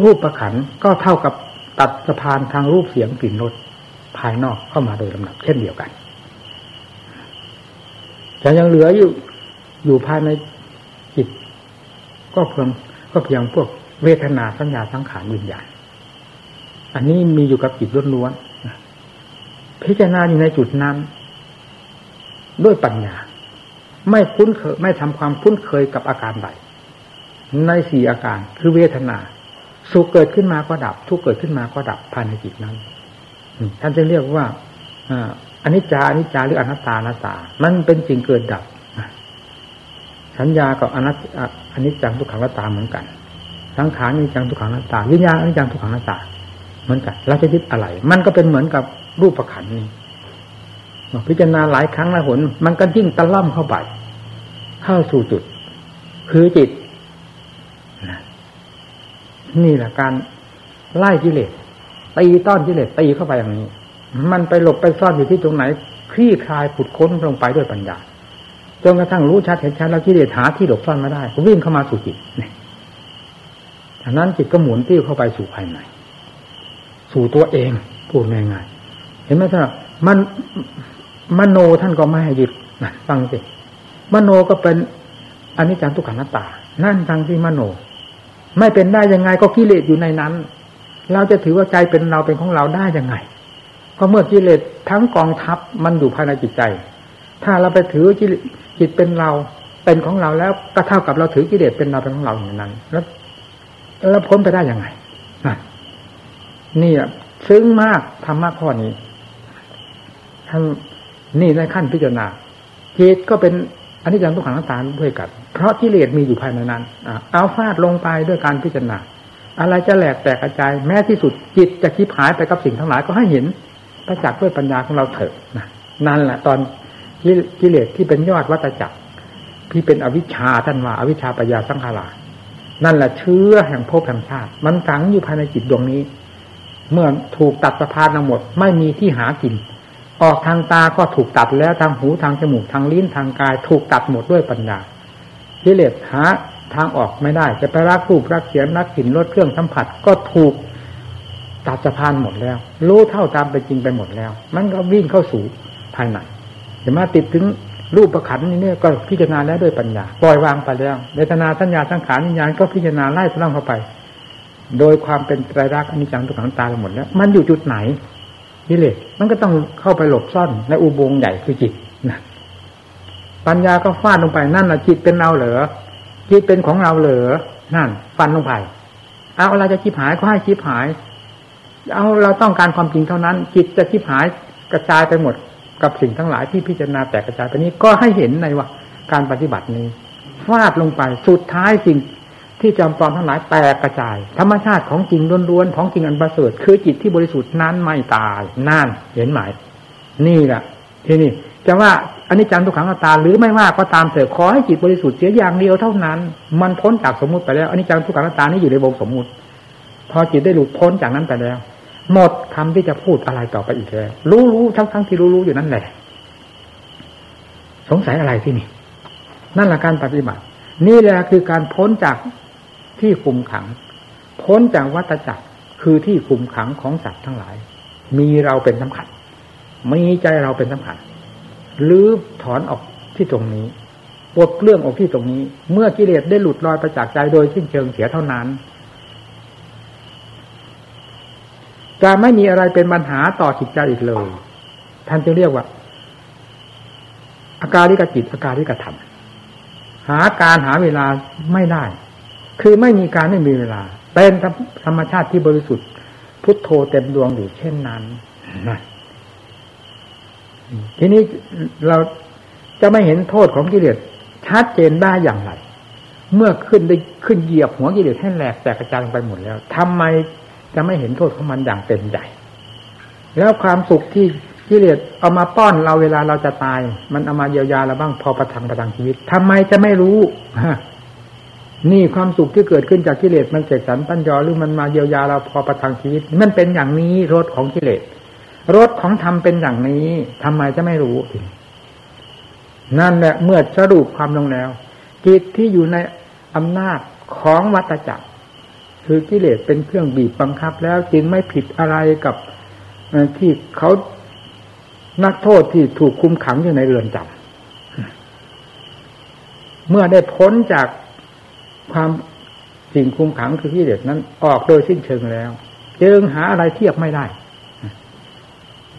รูปประขันก็เท่ากับ ตัดสะพานทางรูปเสียงกลิ่นรสภายนอกเข้ามาโดยลำดับเช่นเดียวกันแต่ยังเหลืออยู่อยู่ภายในจิต ก็เพียงก็เพียงพวกเวทนาสัญญาสังขารวิญญาณอันนี้มีอยู่กับจิตล้วนๆพิจารณาอยู่ในจุดนั้น ด้วยปัญญา ไม่คุ้นเคยไม่ทำความคุ้นเคยกับอาการใดในสี่อาการคือเวทนา สุขเกิดขึ้นมาก็ดับ ทุกเกิดขึ้นมาก็ดับภายในจิตนั้นท่านจะเรียกว่าอนิจจาอนิจจาหรืออนัตตาอนัตตา มันเป็นสิ่งเกิดดับสัญญากับอนัตอนิจจังทุกขังนัตตาเหมือนกันสังขารอนิจจังทุกขังนัตตาวิญญาณอนิจจังทุกขังนัตตาเหมือนกันเราจะยึดอะไร มันก็เป็นเหมือนกับรูปประขันนี้พิจารณาหลายครั้งหลายหน มันก็ยิ่งตะล่อมเข้าไปเข้าสู่จุด คือจิต นี่แหละการไล่กิเลสตีต้อนกิเลสตีเข้าไปอย่างนี้ มันไปหลบไปซ่อนอยู่ที่ตรงไหนคลี่คลายขุดค้นลงไปด้วยปัญญาจนกระทั่งรู้ชัดเห็นชัดแล้วกิเลสหาที่หลบซ่อนไม่ได้ก็วิ่งเข้ามาสู่จิตเนี่ยจากนั้นจิตก็หมุนติ้วเข้าไปสู่ภายในสู่ตัวเองพูดง่ายๆเห็นไหมท่านมันมโนท่านก็ไม่ให้หยุดนะฟังสิมโนก็เป็นอนิจจังทุกขังนัตตา นั่นทางที่มโน ไม่เป็นได้ยังไงก็กิเลสอยู่ในนั้น เราจะถือว่าใจเป็นเราเป็นของเราได้ยังไง ก็เมื่อกิเลสทั้งกองทัพมันอยู่ภายในจิตใจ ถ้าเราไปถือจิตเป็นเราเป็นของเราแล้วก็เท่ากับเราถือกิเลสเป็นเราเป็นของเราอย่างนั้น แล้วแล้วพ้นไปได้ยังไงนี่ซึ้งมากธรรมะข้อนี้ท่านนี่ในขั้นพิจารณาจิตก็เป็นอันิจจังทุกขังนัตตาด้วยกัน เพราะกิเลสมีอยู่ภายในนั้นเอาฟาดลงไปด้วยการพิจารณาอะไรจะแหลกแตกกระจายแม้ที่สุดจิตจะคิดหายไปกับสิ่งทั้งหลายก็ให้เห็นประจักษ์ด้วยปัญญาของเราเถิดนะนั่นแหละตอนกิเลสที่เป็นยอดวัตจักรที่เป็นอวิชชาท่านว่าอวิชชาปัญญาสังขารานั่นแหละเชื้อแห่งภพแห่งชาติ มันฝังอยู่ภายในจิตดวงนี้ เมื่อถูกตัดสะพานทั้งหมด ไม่มีที่หากิน ออกทางตาก็ถูกตัดแล้วทางหูทางจมูกทางลิ้นทางกาย ถูกตัดหมดด้วยปัญญา กิเลสหาทางออกไม่ได้ จะไปรักรูปรักเสียงรักกลิ่นรสเครื่องสัมผัสก็ถูกตัดสะพานหมดแล้ว รู้เท่าตามไปจริงไปหมดแล้ว มันก็วิ่งเข้าสู่ภายในจะมาติดถึงรูปประขันนี่เนี่ยก็พิจารณาแล้วด้วยปัญญาปล่อยวางไปแล้วเวทนาสัญญาสังขารวิญญาณก็พิจารณาไล่พลังเข้าไป โดยความเป็นไตรลักษณ์อนิจจังทุกขังตาไปหมดแล้ว มันอยู่จุดไหนกิเลสมันก็ต้องเข้าไปหลบซ่อนในอุโบงค์ใหญ่คือจิตนะ ปัญญาก็ฟาดลงไปนั่นนะจิตเป็นเราเหรอจิตเป็นของเราเหรอนั่น ฟันลงไปเอาเราจะชิบหายก็ให้ชิบหาย เอาเราต้องการความจริงเท่านั้น จิตจะชิบหายกระจายไปหมด กับสิ่งทั้งหลายที่พิจารณาแตกกระจายไปนี้ก็ให้เห็นในว่าการปฏิบัตินี้ฟาดลงไปสุดท้ายสิ่งที่จำปลอมทั้งหลายแตกกระจาย ธรรมชาติของจริงล้วนๆของจริงอันประเสริฐคือจิตที่บริสุทธิ์นั้นไม่ตายนั่นเห็นไหมนี่แหละที่นี่ จะว่าอันนี้จังทุกขังตตาหรือไม่ว่าก็ตามเถิดขอให้จิตบริสุทธิ์เสียอย่างเดียวเท่านั้น มันพ้นจากสมมุติไปแล้วอันนี้จังทุกขังตตานี่อยู่ในวงสมมุติ พอจิตได้หลุดพ้นจากนั้นไปแล้ว หมดคำที่จะพูดอะไรต่อไปอีกแล้วรู้รู้ทั้งทั้งที่รู้รู้อยู่นั่นแหละ สงสัยอะไรที่นี่ นั่นแหละการปฏิบัติ นี่แหละคือการพ้นจากที่คุมขัง พ้นจากวัฏจักรคือที่คุมขังของสัตว์ทั้งหลาย มีเราเป็นสำคัญมีใจเราเป็นสำคัญ รือถอนออกที่ตรงนี้ปลดเรื่องออกที่ตรงนี้ เมื่อกิเลสได้หลุดลอยไปจากใจโดยสิ้นเชิงเสียเท่านั้นจะไม่มีอะไรเป็นปัญหาต่อจิตใจอีกเลย ท่านจะเรียกว่า อาการิกจิตอาการิกธรรม หาการหาเวลาไม่ได้ คือไม่มีการไม่มีเวลา เป็นธรรมชาติที่บริสุทธิ์ พุทโธเต็มดวงอยู่เช่นนั้นนะ ทีนี้เราจะไม่เห็นโทษของกิเลสชัดเจนได้อย่างไร เมื่อขึ้นได้ขึ้นเหยียบหัวกิเลสให้แหลกแตกกระจายไปหมดแล้วทำไมจะไม่เห็นโทษของมันอย่างเต็มใจแล้วความสุขที่กิเลสเอามาป้อนเราเวลาเราจะตาย มันเอามาเยียวยาเราบ้างพอประทังประทังชีวิตทำไมจะไม่รู้นี่ความสุขที่เกิดขึ้นจากกิเลสมันเสกสรรปัญญาหรือมันมาเยียวยาเราพอประทังชีวิต มันเป็นอย่างนี้รสของกิเลส รสของธรรมเป็นอย่างนี้ทำไมจะไม่รู้นั่นแหละเมื่อสรุปความลงแล้ว จิตที่อยู่ในอำนาจของวัตจักร คือกิเลสเป็นเครื่องบีบบังคับแล้วจึงไม่ผิดอะไรกับที่เขานักโทษที่ถูกคุมขังอยู่ในเรือนจำเมื่อได้พ้นจากความสิ่งคุมขังคือกิเลสนั้นออกโดยสิ้นเชิงแล้ว จึงหาอะไรเทียบไม่ได้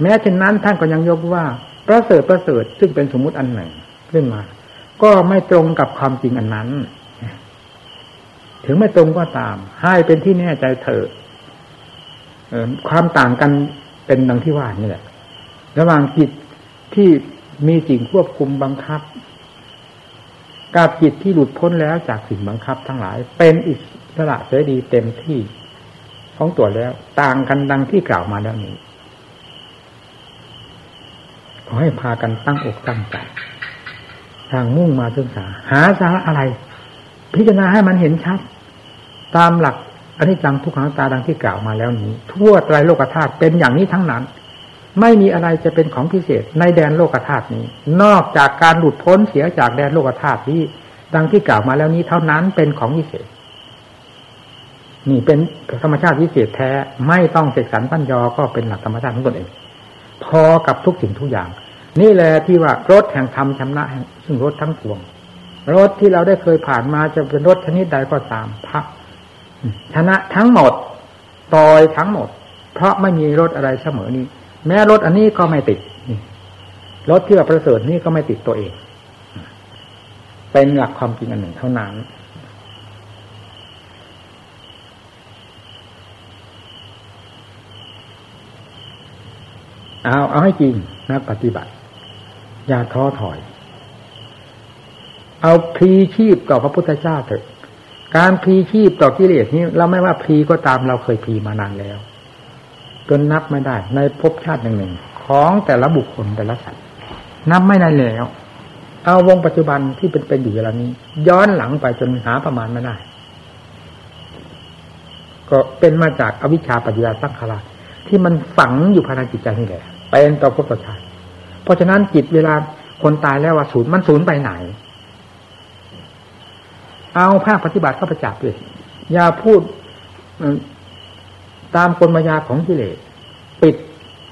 แม้เช่นนั้นท่านก็ยังยกว่าประเสริฐประเสริฐซึ่งเป็นสมมุติอันหนึ่งขึ้นมา ก็ไม่ตรงกับความจริงอันนั้น ถึงไม่ตรงก็ตาม ให้เป็นที่แน่ใจเถอะความต่างกันเป็นดังที่ว่านี่แหละระหว่างจิตที่มีสิ่งควบคุมบังคับ กับจิตที่หลุดพ้นแล้วจากสิ่งบังคับทั้งหลาย เป็นอิสระเสรีเต็มที่ของตัวแล้ว ต่างกันดังที่กล่าวมาแล้วนี้ ขอให้พากันตั้งอกตั้งใจทางมุ่งมาศึกษา หาสาระอะไร พิจารณาให้มันเห็นชัด ตามหลักอันนี้จังทุกขังตาดังที่กล่าวมาแล้วนี้ ทั่วไตรโลกธาตุเป็นอย่างนี้ทั้งนั้น ไม่มีอะไรจะเป็นของพิเศษในแดนโลกธาตุนี้ นอกจากการหลุดพ้นเสียจากแดนโลกธาตุที่ดังที่กล่าวมาแล้วนี้ เท่านั้นเป็นของพิเศษ นี่เป็นธรรมชาติพิเศษแท้ไม่ต้องเสกสรรปั้นยอก็เป็นหลักธรรมชาติของตนเอง พอกับทุกสิ่งทุกอย่าง นี่แหละที่ว่ารถแห่งธรรมชำนะซึ่งรถทั้งปวง รถที่เราได้เคยผ่านมาจะเป็นรถชนิดใดก็ตามพระชนะทั้งหมดต่อยทั้งหมด เพราะไม่มีรถอะไรเสมอนี้ แม้รถอันนี้ก็ไม่ติดรถที่ว่าประเสริฐนี่ก็ไม่ติดตัวเอง เป็นหลักความจริงอันหนึ่งเท่านั้น เอาเอาให้จริงนะปฏิบัติ อย่าท้อถอย เอาพลีชีพต่อพระพุทธเจ้าเถอะ การพลีชีพต่อกิเลสนี้ เราไม่ว่าพลีก็ตามเราเคยพลีมานานแล้ว จนนับไม่ได้ ในภพชาติหนึ่งหนึ่งของแต่ละบุคคลแต่ละสัตว์นับไม่ได้แล้ว เอาวงปัจจุบันที่เป็นเป็นอยู่เวลานี้ ย้อนหลังไปจนหาประมาณไม่ได้ ก็เป็นมาจากอวิชชาปัญญาสังขารที่มันฝังอยู่ภายในจิตใจนี่แหละ เป็นต่อภพชาติเพราะฉะนั้นจิตเวลาคนตายแล้วว่าศูนย์มันศูนย์ไปไหน เอาภาคปฏิบัติเข้าไปจับเลยอย่าพูดตามกลมายาของกิเลสปิด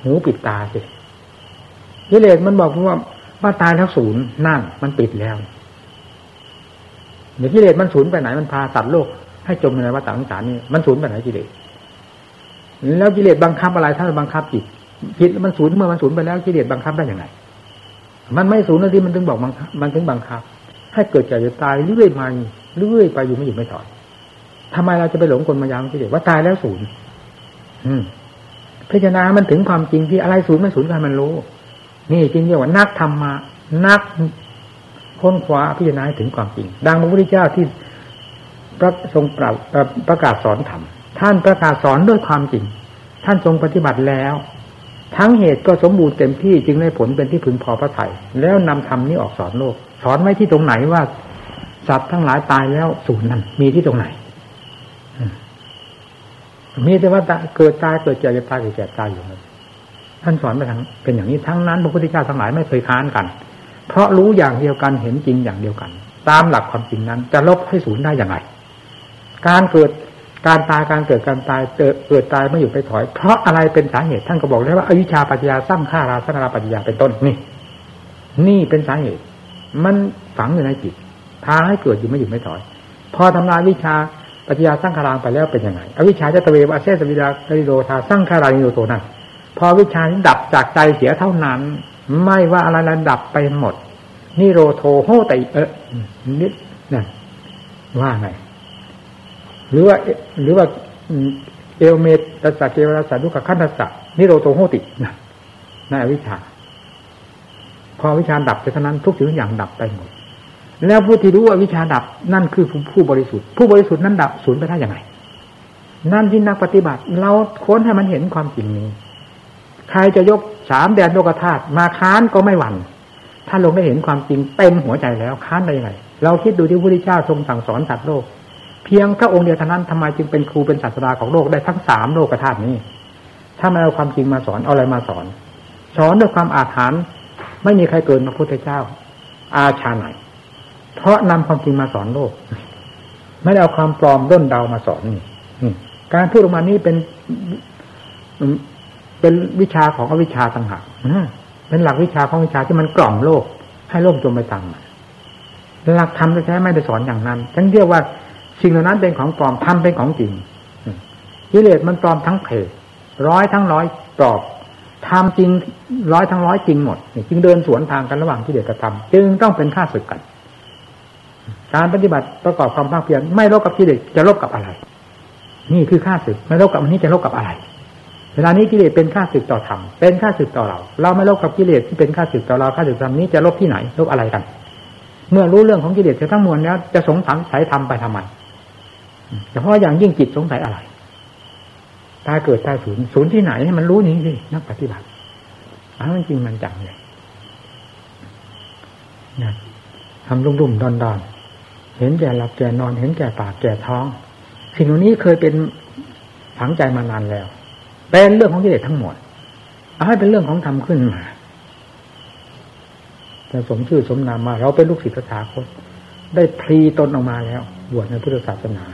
หูปิดตาสิกิเลสมันบอกว่าว่าตายแล้วศูนย์นั่น มันปิดแล้วเดี๋ยวกิเลสมันศูนย์ไปไหนมันพาสัตว์โลกให้จมในวัฏสงสารนี่มันศูนย์ไปไหนกิเลสแล้วกิเลสบังคับอะไรถ้าบังคับจิต จิตมันสูญเมื่อมันสูญไปแล้วกิเลสบังคับได้อยังไงมันไม่สูญนะที่มันถึงบอกบังมันถึงบังคับ ให้เกิดแก่จะตายเรื่อยมาเรื่อยไปอยู่ไม่หยุดไม่ถอยทำไมเราจะไปหลงกลมายามกิเลสว่าตายแล้วสูญอืมพิจารณามันถึงความจริงที่อะไรสูญไม่สูญกันมันรู้ นี่จริงเรียกว่านักธรรมานักค้นคว้าพิจารณาถึงความจริง ดังพระพุทธเจ้าที่พระทรงประกาศสอนธรรมท่านประกาศสอนด้วยความจริง ท่านทรงปฏิบัติแล้ว ทั้งเหตุก็สมบูรณ์เต็มที่จึงได้ผลเป็นที่พึงพอพระไถ่แล้วนำธรรมนี้ออกสอนโลก สอนไว้ที่ตรงไหนว่าสัตว์ทั้งหลายตายแล้วศูนย์นั้นมีที่ตรงไหนมีแต่ว่าเกิดตายเกิดเจ็บตายเกิดแก่ตายอยู่นั้นท่านสอนไปทั้งเป็นอย่างนี้ทั้งนั้นพระพุทธเจ้าทั้งหลายไม่เคยค้านกัน เพราะรู้อย่างเดียวกันเห็นจริงอย่างเดียวกัน ตามหลักความจริงนั้นจะลบให้ศูนย์ได้อย่างไร การเกิด การตายการเกิดการตายเกิดตายไม่อยู่ไปถอย เพราะอะไรเป็นสาเหตุท่านก็บอกแล้วว่าอวิชชาปัจจยาสร้างฆ่าราสนาปัจจยาเป็นต้นนี่ นี่เป็นสาเหตุ มันฝังอยู่ในจิตพาให้เกิดอยู่ไม่อยู่ไม่ถอย พอทำลายวิชาปัจจยาสร้างคารางไปแล้วเป็นยังไงอวิชชาจะตะเววอาเซสวิดาคริโดธาสร้างคารานิโยโตนั่นพอวิชานี้ดับจากใจเสียเท่านั้น ไม่ว่าอะไรนั้นดับไปหมดนิโรโทโหติเออนิดนั่นว่าไง หรือว่า หรือว่าเอลเมตัสสะเกวรัสสะดุขขันธัสสะนิโรโตโหตินะในอวิชชา พอวิชาดับไปเท่านั้นทุกสิ่งทุกอย่างดับไปหมด แล้วผู้ที่รู้ว่าวิชาดับนั่นคือผู้บริสุทธิ์ ผู้บริสุทธิ์นั้นดับสูญไปได้อย่างไรนั่นที่นักปฏิบัติ เราค้นให้มันเห็นความจริงนี้ ใครจะยกสามแดนโลกธาตุมาค้านก็ไม่หวัน่นถ้าลงได้เห็นความจริงเต็มหัวใจแล้วค้านได้ยังไงเราคิดดูที่พระพุทธเจ้าทรงสั่งสอนสัตว์โลก เพียงพระองค์เดียวเท่านั้นทำไมจึงเป็นครูเป็นศาสดาของโลกได้ทั้งสามโลกธาตุนี้ ถ้าไม่เอาความจริงมาสอนเอาอะไรมาสอน สอนด้วยความอาถรรพ์ไม่มีใครเกินพระพุทธเจ้า อาชาไหน เพราะนำความจริงมาสอนโลก ไม่ได้เอาความปลอมด้นเดามาสอนนี่การพูดออกมานี้เป็นเป็นวิชาของอวิชาต่างหากเป็นหลักวิชาของวิชาที่มันกล่อมโลก ให้โลกจมไปตามหลักธรรมแท้ไม่ได้สอนอย่างนั้นทั้งเรียกว่า สิ่งเหล่านั้นเป็นของปลอมทำเป็นของจริงกิเลสมันปลอมทั้งเพศร้อยทั้งร้อยปลอบทำจริงร้อยทั้งร้อยจริงหมดจึงเดินสวนทางกันระหว่างกิเลสกับธรรมจึงต้องเป็นข้าศึกกัน การปฏิบัติประกอบความภาคเพียรไม่ลบกับกิเลสจะลบกับอะไร นี่คือข้าศึกไม่ลบกับอันนี้จะลบกับอะไรเวลานี้กิเลสเป็นข้าศึกต่อธรรมเป็นข้าศึกต่อเรา เราไม่ลบกับกิเลสที่เป็นข้าศึกต่อเราข้าศึกธรรมนี้จะลบที่ไหนลบอะไรกัน เมื่อรู้เรื่องของกิเลสทั้งมวลแล้วจะสงสัยธรรมไปทำไม เฉพาะอย่างยิ่งจิตสงสัยอะไรตาเกิดตาศูนย์ศูนย์ที่ไหนให้มันรู้นี้สินักปฏิบัติอ้าวจริงมันจังเลยนะทำรุ่มๆดอนๆเห็นแก่หลับแก่นอน เห็นแก่ปากแก่ท้อง สิ่งเหล่านี้เคยเป็นฝังใจมานานแล้ว เป็นเรื่องของกิเลสทั้งหมด เอาให้เป็นเรื่องของธรรมขึ้นมาจะสมชื่อสมนามมา เราเป็นลูกศิษย์พระสาคตได้พลีตนออกมาแล้ว บวชในพุทธศาสนา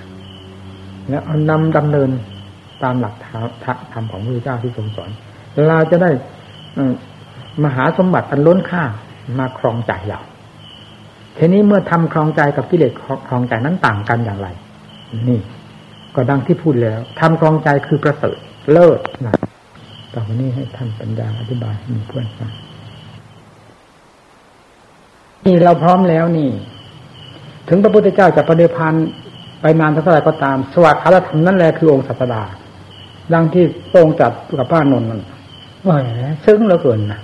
แล้วนำดำเนินตามหลักธรรมของพระเจ้าที่ทรงสอน เราจะได้มหาสมบัติอันล้นค่ามาครองใจเราทีนี้เมื่อทำครองใจกับกิเลสครองใจนั้นต่างกันอย่างไร นี่ ก็ดังที่พูดแล้วทำครองใจคือประเสริฐเลิศนะต่อไปนี้ให้ท่านปัญญาอธิบายมีเพื่อนฟังนี่เราพร้อมแล้วนี่ ถึงพระพุทธเจ้าจะประเดพัน ไปนานเท่าไรก็ตาม สวัสดิ์ธรรมนั่นแหละคือองค์ศาสดาดังที่พระองค์จัดกับพระนนท์มันว่าซึ้งเหลือเกินนะ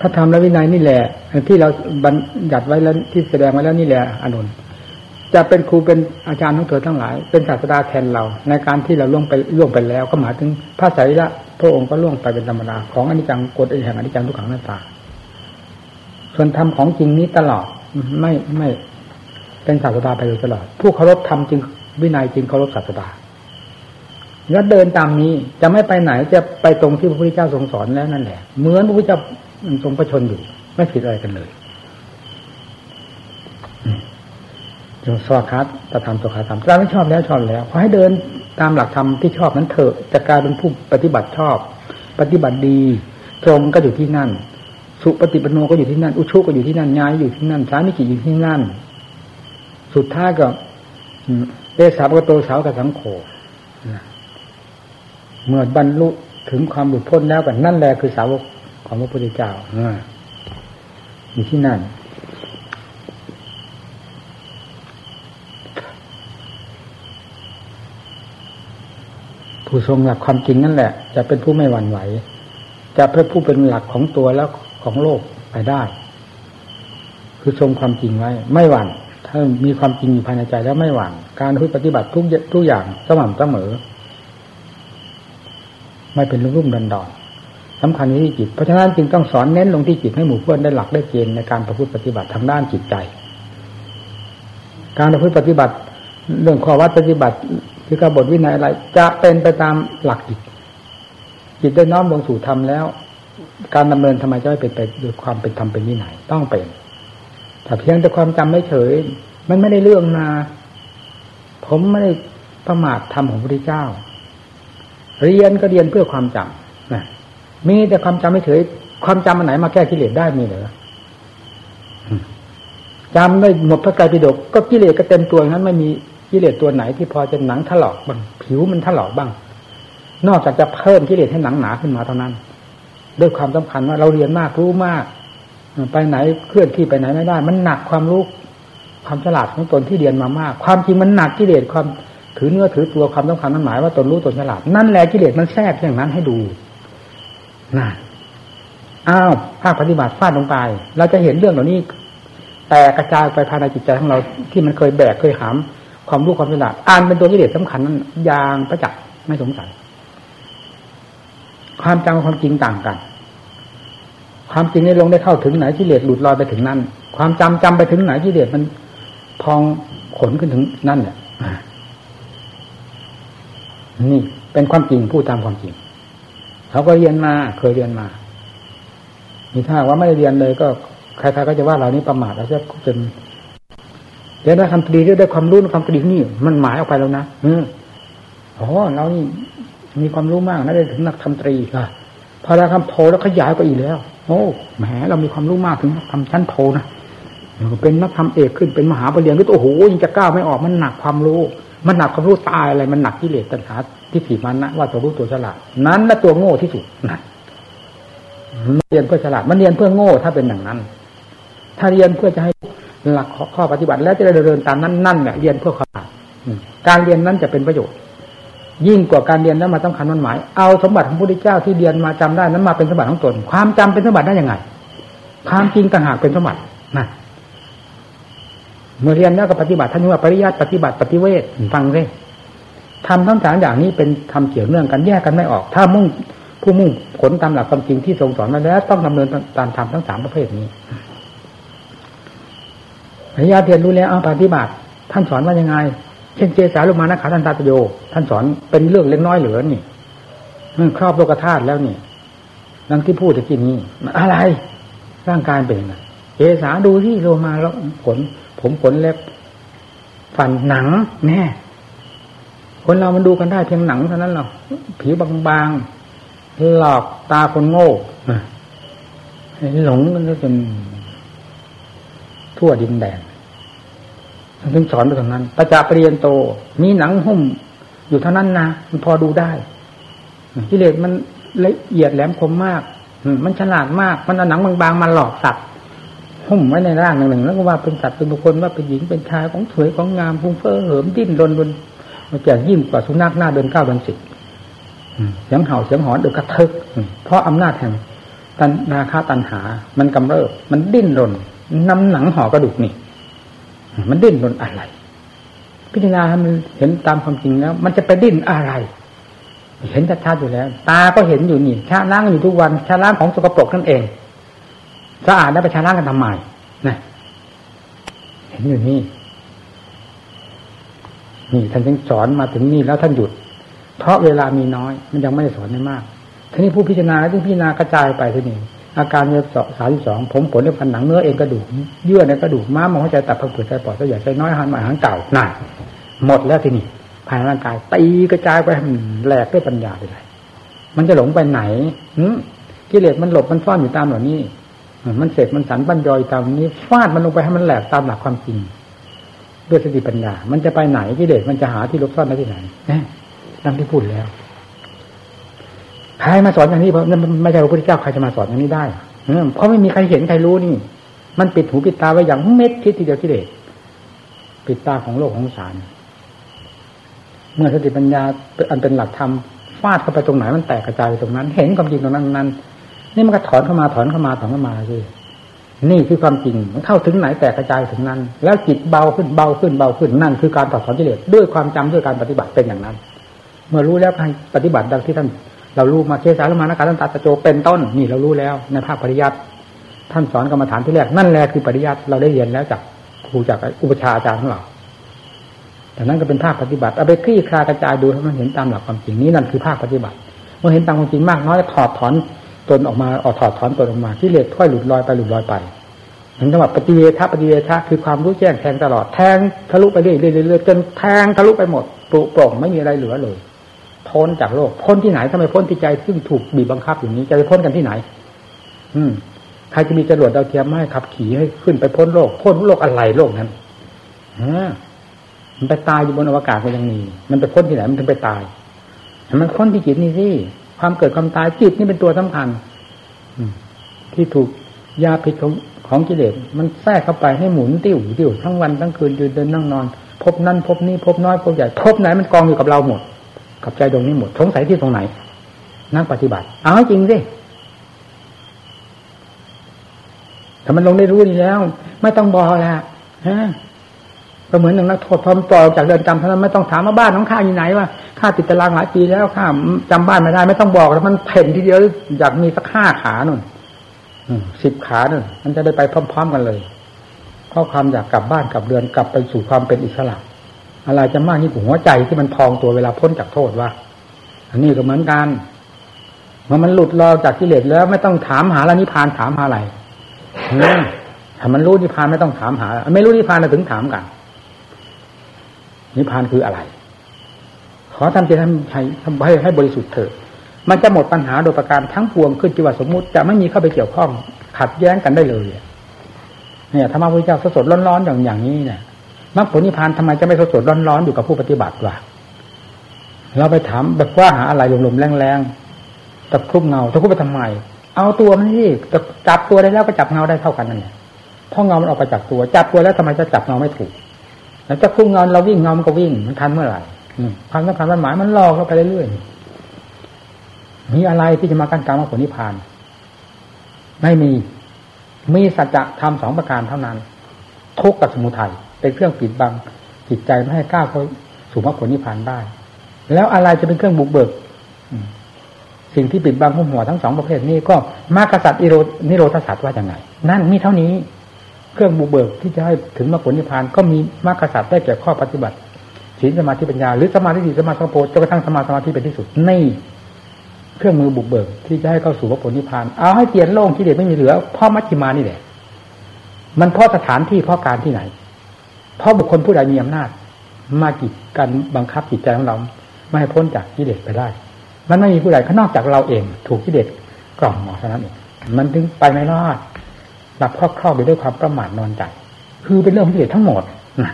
พระธรรมและวินัยนี่แหละ ที่เราบัญญัติไว้แล้วที่แสดงไว้แล้วนี่แหละอนุนจะเป็นครูเป็นอาจารย์ของเธอทั้งหลาย เป็นศาสดาแทนเรา ในการที่เราล่วงไปล่วงไปแล้ว ก็หมายถึงพระไสยละพระองค์ก็ล่วงไปเป็นธรรมดาของอนิจจังกฎแห่งอนิจจังทุกขังหน้าตา ส่วนทำของจริงนี้ตลอดไม่ไม่เป็นศาสดาไปโดยตลอด ผู้เคารพทำจริงวินัยจริงเคารพศาสดาแล้วเดินตามนี้จะไม่ไปไหนจะไปตรงที่พระพุทธเจ้าทรงสอนแล้วนั่นแหละเหมือนพระพุทธเจ้าทรงประชนอยู่ ไม่ผิดอะไรกันเลยจงสวคัดตะทำตัวขาทำเราไม่ชอบแล้วชอบแล้วขอให้เดินตามหลักธรรมที่ชอบนั้นเถอะจะกลายเป็นผู้ปฏิบัติชอบ ปฏิบัติดี ตรงก็อยู่ที่นั่น สุปฏิปโนก็อยู่ที่นั่น อุชุก็อยู่ที่นั่นญาอยู่ที่นั่นสามิกิอยู่ที่นั่น สุดท้ายก็เอสาวกโตสาวกับสังโฆเมื่อบรรลุถึงความหลุดพ้นแล้วกันนั่นแหละคือสาวกของพระพุทธเจ้าอยู่ที่นั่น ผู้ทรงหลักความจริงนั่นแหละ จะเป็นผู้ไม่หวั่นไหว จะเป็นผู้เป็นหลักของตัวแล้ว ของโลกไปได้ คือทรงความจริงไว้ ไม่หวัน่นถ้ามีความจริงอยู่ภายในใจแล้วไม่หวัน่นการพุทปฏิบัติทุกทุกอย่างสม่ำเสมอ ไม่เป็นรุ่มดันดอนสำคัญที่จิต เพราะฉะนั้นจึงต้องสอนเน้นลงที่จิตให้หมู่เพื่อนได้หลักได้เกณฑ์ในการประพฤติปฏิบัติทางด้านจิตใจ การประพฤติปฏิบัติ เรื่องข้อวัดปฏิบัติคือกบทวินัยอะไร จะเป็นไปตามหลักจิต จิตได้น้อมลงสู่ธรรมแล้ว การดำเนินทำไมจะไม่เป็นไปด้วยความเป็นธรรมเป็นวินัยต้องเป็นแต่เพียงแต่ความจำไม่เฉย มันไม่ได้เรื่องนา ผมไม่ได้ประมาทธรรมของพระพุทธเจ้า เรียนก็เรียนเพื่อความจำนะมีแต่ความจำไม่เฉย ความจำมันไหนมาแก้กิเลสได้มีเหรอจำได้หมดพระกายปิฎกก็กิเลสก็เต็มตัวนั้นไม่มีกิเลสตัวไหนที่พอจะหนังถลอกบ้างผิวมันถลอกบ้าง นอกจากจะเพิ่มกิเลสให้หนังหนาขึ้นมาเท่านั้น ด้วยความสำคัญว่าเราเรียนมากรู้มาก ไปไหนเคลื่อนที่ไปไหนไม่ได้ มันหนักความรู้ความฉลาดของตนที่เรียนมามาก ความจริงมันหนักกิเลสความถือเนื้อถือตัวความสำคัญนั้นหมายว่าตนรู้ตนฉลาดนั่นแหละกิเลสมันแทรกอย่างนั้นให้ดูน่ะอ้าวภาคปฏิบัติฟาดลงไป เราจะเห็นเรื่องเหล่านี้ แต่กระจายไปภายในจิตใจของเราที่มันเคยแบกเคยหาม ความรู้ความฉลาดอ่านเป็นตัวกิเลสสำคัญนั้นยางประจักษ์ไม่สงสัย ความจำความจริงต่างกัน ความจริงในลงได้เข้าถึงไหนกิเลสหลุดลอยไปถึงนั่น ความจำจำไปถึงไหนกิเลสมันพองขนขึ้นถึงนั่นเนี่ยนี่เป็นความจริงพูดตามความจริง เขาก็เรียนมาเคยเรียนมามีถ้าว่าไม่ได้เรียนเลยก็ใครๆก็จะว่าเรานี้ประมาทเราจะเป็นเรียนได้คำตรีได้ความรู้ความตรีนี่มันหมายออกไปแล้วนะอืมอ๋อเรานี่ มีความรู้มากนะได้ถึงนักทำตรีค่ะพอเราทำโทแล้วขยายไปอีกแล้ว โอ้แหมเรามีความรู้มากถึงทำชั้นโทนะเป็นนักทำเอกขึ้นเป็นมหาปริญญาก็โอ้โหยังจะก้าวไม่ออกมันหนักความรู้ มันหนักความรู้ตายอะไร มันหนักที่เลสตัณหาที่ผีมันนะว่าตัวรู้ตัวฉลาดนั้นและตัวโง่ที่สุดนะเรียนเพื่อฉลาดมันเรียนเพื่อโง่ถ้าเป็นอย่างนั้น ถ้าเรียนเพื่อจะให้หลักข้อปฏิบัติแล้วจะได้เดินตามนั้นนั่นแหละเรียนเพื่อความการเรียนนั้นจะเป็นประโยชน์ ยิ่งกว่าการเรียนนั้นมาต้องคันมันหมาย เอาสมบัติของพระพุทธเจ้าที่เรียนมาจำได้นั้นมาเป็นสมบัติของตน ความจำเป็นสมบัติได้ยังไง ความจริงต่างหากเป็นสมบัตินะเมื่อเรียนแล้วก็ปฏิบัติท่านว่าปริยัติปฏิบัติปฏิเวทฟังเลยทำทั้งสามอย่างนี้เป็นทำเกี่ยวเนื่องกันแยกกันไม่ออก ถ้ามุ่งผู้มุ่งผลตามหลักความจริงที่ทรงสอนมาแล้ว ต้องดำเนินตามธรรมทั้งสามประเภทนี้พระญาเรียนรู้แล้วเอาปฏิบัติ ท่านสอนว่ายังไง เช่นเจสาลุมานะขาทันตาตโย ท่านสอนเป็นเรื่องเล็กน้อยเหลือนี่มันครอบโลกธาตุแล้วนี่ดังที่พูดตะกี้นี้อะไร ร่างกายเป็นไงเจสาดูที่โลมาแล้วผลผมขนเล็บฟันหนังแน่คนเรามันดูกันได้เพียงหนังเท่านั้นหรอกผิวบางๆหลอกตาคนโง่หลงกันจนทั่วดินแดน ถึงสอนไปตรงนั้นประจักษ์ปริยนโต มีหนังหุ้มอยู่เท่านั้นนะมันพอดูได้กิเลสมันละเอียดแหลมคมมากมันฉลาดมาก มันเอาหนังบางๆมาหลอกสัตว์หุ้มไว้ในร่างหนึ่งแล้วก็ว่าเป็นสัตว์เป็นบุคคลว่าเป็นหญิงเป็นชายของสวยของงามฟุ้งเฟ้อเหิมดิ้นรนบนมันจะยิ่งกว่าสุนัขหน้าเดินเก้าเดินสิบเสียงเห่าเสียงหอนเดือกระทึกเพราะอำนาจแห่งตันนาคาตันหา มันกำเริบมันดิ้นรนน้ำหนังห่อกระดูกนี่ มันดิ้นรนอะไร พิจารณาให้มันเห็นตามความจริงแล้ว มันจะไปดิ้นอะไร เห็นชัดๆอยู่แล้ว ตาก็เห็นอยู่นี่ชาล้างอยู่ทุกวันชาล้างของสกปรกนั่นเองสะอาดแล้วไปชาล้างกันทำไมนะเห็นอยู่นี่นี่ท่านจึงสอนมาถึงนี่แล้วท่านหยุด เพราะเวลามีน้อย มันยังไม่ได้สอนได้มากทีนี้ผู้พิจารณาจึงพิจารณากระจายไปทีนี้ อาการเนื้อสามสิบสองผมผลในพันหนังเนื้อเองกระดูกเยื่อในกระดูกม้ามองหัวใจตับพังผืดใจปอดใจใหญ่ใจน้อยหันมาหันเก่าหน่าหมดแล้วทีนี้ภายในร่างกายตีกระจายไปแหลกด้วยปัญญาไปเลยมันจะหลงไปไหนกิเลสมันหลบมันซ่อนอยู่ตามเหล่านี้มันเสกมันสันบัญยอยตามนี้ฟาดมันลงไปให้มันแหลกตามหลักความจริงด้วยสติปัญญา มันจะไปไหนกิเลสมันจะหาที่ลบซ่อนได้ที่ไหนนี่ดังที่พูดแล้ว ใครมาสอนอย่างนี้เพราะไม่ใช่พระพุทธเจ้าใครจะมาสอนอย่างนี้ได้เพราะไม่มีใครเห็นใครรู้นี่ มันปิดหูปิดตาไว้อย่างเม็ดคิดทีเดียวกิเลสปิดตาของโลกของสาร เมื่อสติปัญญาอันเป็นหลักธรรมฟาดเข้าไปตรงไหนมันแตกกระจายไปตรงนั้น เห็นความจริงตรงนั้นนั้นนี่มันก็ถอนเข้ามาถอนเข้ามาถอนเข้ามาสินี่คือความจริงมันเข้าถึงไหนแตกกระจายถึงนั้น แล้วจิตเบาขึ้นเบาขึ้นเบาขึ้นนั่นคือการตัดสอนกิเลสด้วยความจำด้วยการปฏิบัติเป็นอย่างนั้น เมื่อรู้แล้วการปฏิบัติดังที่ท่าน เรารู้มาเชสาลมานาการตันตาตะโจเป็นต้นนี่เรารู้แล้วในภาคปริยัติท่านสอนกรรมฐานที่แรกนั่นแหละคือปริยัติเราได้เรียนแล้วจากครูจากอุปชาอาจารย์ของเราแต่นั้นก็เป็นภาคปฏิบัติเอาไปคลี่คลากระจายดูให้มันเห็นตามหลักความจริงนี้นั่นคือภาคปฏิบัติ เมื่อเห็นตามความจริงมากน้อยถอดถอนตนออกมาออกถอดถอนตนออกมาที่เลสค่อยหลุดลอยไปหลุดลอยไปเห็นจังหวะปฏิเวทปฏิเวทคือความรู้แจ้งแทงตลอดแทงทะลุไปเรื่อยๆจนแทงทะลุไปหมดปลุกปล่งไม่มีอะไรเหลือเลย พ้นจากโลก พ้นที่ไหนทำไมพ้นที่ใจซึ่งถูกบีบบังคับอย่างนี้จะไปพ้นกันที่ไหน อืมใครจะมีจรวดดาวเทียมให้ขับขี่ให้ขึ้นไปพ้นโลก พ้นโลกอะไรโลกนั้นฮะมันไปตายอยู่บนอวกาศก็ยังมี มันไปพ้นที่ไหนมันถึงไปตายมันพ้นที่จิตนี่สิความเกิดความตายจิตนี่เป็นตัวสำคัญที่ถูกยาพิษของของกิเลสมันแทรกเข้าไปให้หมุนติ้วติ้วทั้งวันทั้งคืนยืนเดินนั่งนอน พบนั่นพบนี่พบน้อยพบใหญ่พบไหนมันกองอยู่กับเราหมด กับใจตรงนี้หมดสงสัยที่ตรงไหน นั่งปฏิบัติ เอาจริงสิถ้ามันลงได้รู้นี่แล้ว ไม่ต้องบอกแล้วฮะก็เหมือนหนึ่งนักโทษพร้อมปล่อยจากเดินจำเท่านั้นไม่ต้องถามว่าบ้านของข้าอยู่ไหนว่าข้าติดตารางหลายปีแล้วข้าจำบ้านไม่ได้ ไม่ต้องบอกแล้วมันเพ่นทีเดียวอยากมีสักห้าขาหนึ่งสิบขาหนึ่งมันจะได้ไปพร้อม ๆ กันเลยเพราะความอยากกลับบ้านกลับเดือนกลับไปสู่ความเป็นอิสระ อะไรจะมากยิ่งกว่าหัวใจที่มันพองตัวเวลาพ้นจากโทษว่าอันนี้ก็เหมือนกันเมื่อมันหลุดลอยจากกิเลสแล้วไม่ต้องถามหาละนิพพานถามหาอะไรถ้ามันรู้นิพพานไม่ต้องถามหา ไม่รู้นิพพานเราถึงถามกัน นิพพานคืออะไร ขอทำใจทำให้ให้ให้บริสุทธิ์เถิดมันจะหมดปัญหาโดยประการทั้งปวงขึ้นจีว่าสมมุติจะไม่มีเข้าไปเกี่ยวข้องขัดแย้งกันได้เลยเนี่ยธรรมะพุทธเจ้าสดร้อนๆอย่างอย่างนี้เนี่ย มรรคผลนิพพานทำไมจะไม่สดร้อนๆอยู่กับผู้ปฏิบัติวะเราไปถามแบบว่าหาอะไรลมๆแรงๆตะคุบเงาตะคุบไปทำไม เอาตัวมันที่จับตัวได้แล้วก็จับเงาได้เท่ากันนั่นแหละเพราะเงามันออกไปจากตัว จับตัวแล้วทำไมจะจับเงาไม่ถูก แล้วจะคุ้งเงาเราวิ่งเงามันก็วิ่งมันทันเมื่อไหร่ความสำคัญมันหมายมันลอกเราไปเรื่อยๆมีอะไรที่จะมากั้นกลางมรรคผลนิพพาน ไม่มีมีสัจธรรมสองประการเท่านั้นทุกข์กับสมุทัย เป็นเครื่องปิดบังจิตใจไม่ให้ก้าวเข้าสู่มรรคผลนิพพานได้ แล้วอะไรจะเป็นเครื่องบุกเบิกสิ่งที่ปิดบังหัวหัวทั้งสองประเภทนี้ก็มากษัตริย์อิโรนิโรธศาสตร์ว่าอย่างไงนั่นมีเท่านี้ เครื่องบุกเบิกที่จะให้ถึงมรรคผลนิพพานก็มีมรรคสัตว์ได้แก่ข้อปฏิบัติศีลสมาธิปัญญาหรือสมาธิสีสมาธิโพจนกระทั่งสมาสมาธิเป็นที่สุดนี่เครื่องมือบุกเบิกที่จะให้เข้าสู่มรรคผลนิพพานเอาให้เตียนโล่งที่เด็ดไม่มีเหลือพ่อมัชฌิมานี่แหละมันเพราะสถานที่เพราะการที่ไหน เพราะบุคคลผู้ใดมีอำนาจ มากีดการบังคับจิตใจของเรา ไม่ให้พ้นจากกิเลสไปได้ มันไม่มีผู้ใดนอกจากเราเอง ถูกกิเลสกล่อมหมอเท่านั้นเองมันถึงไปไม่รอดหลับครอบครอบไปด้วยความประมาทนอนใจคือเป็นเรื่องของกิเลสทั้งหมดนะ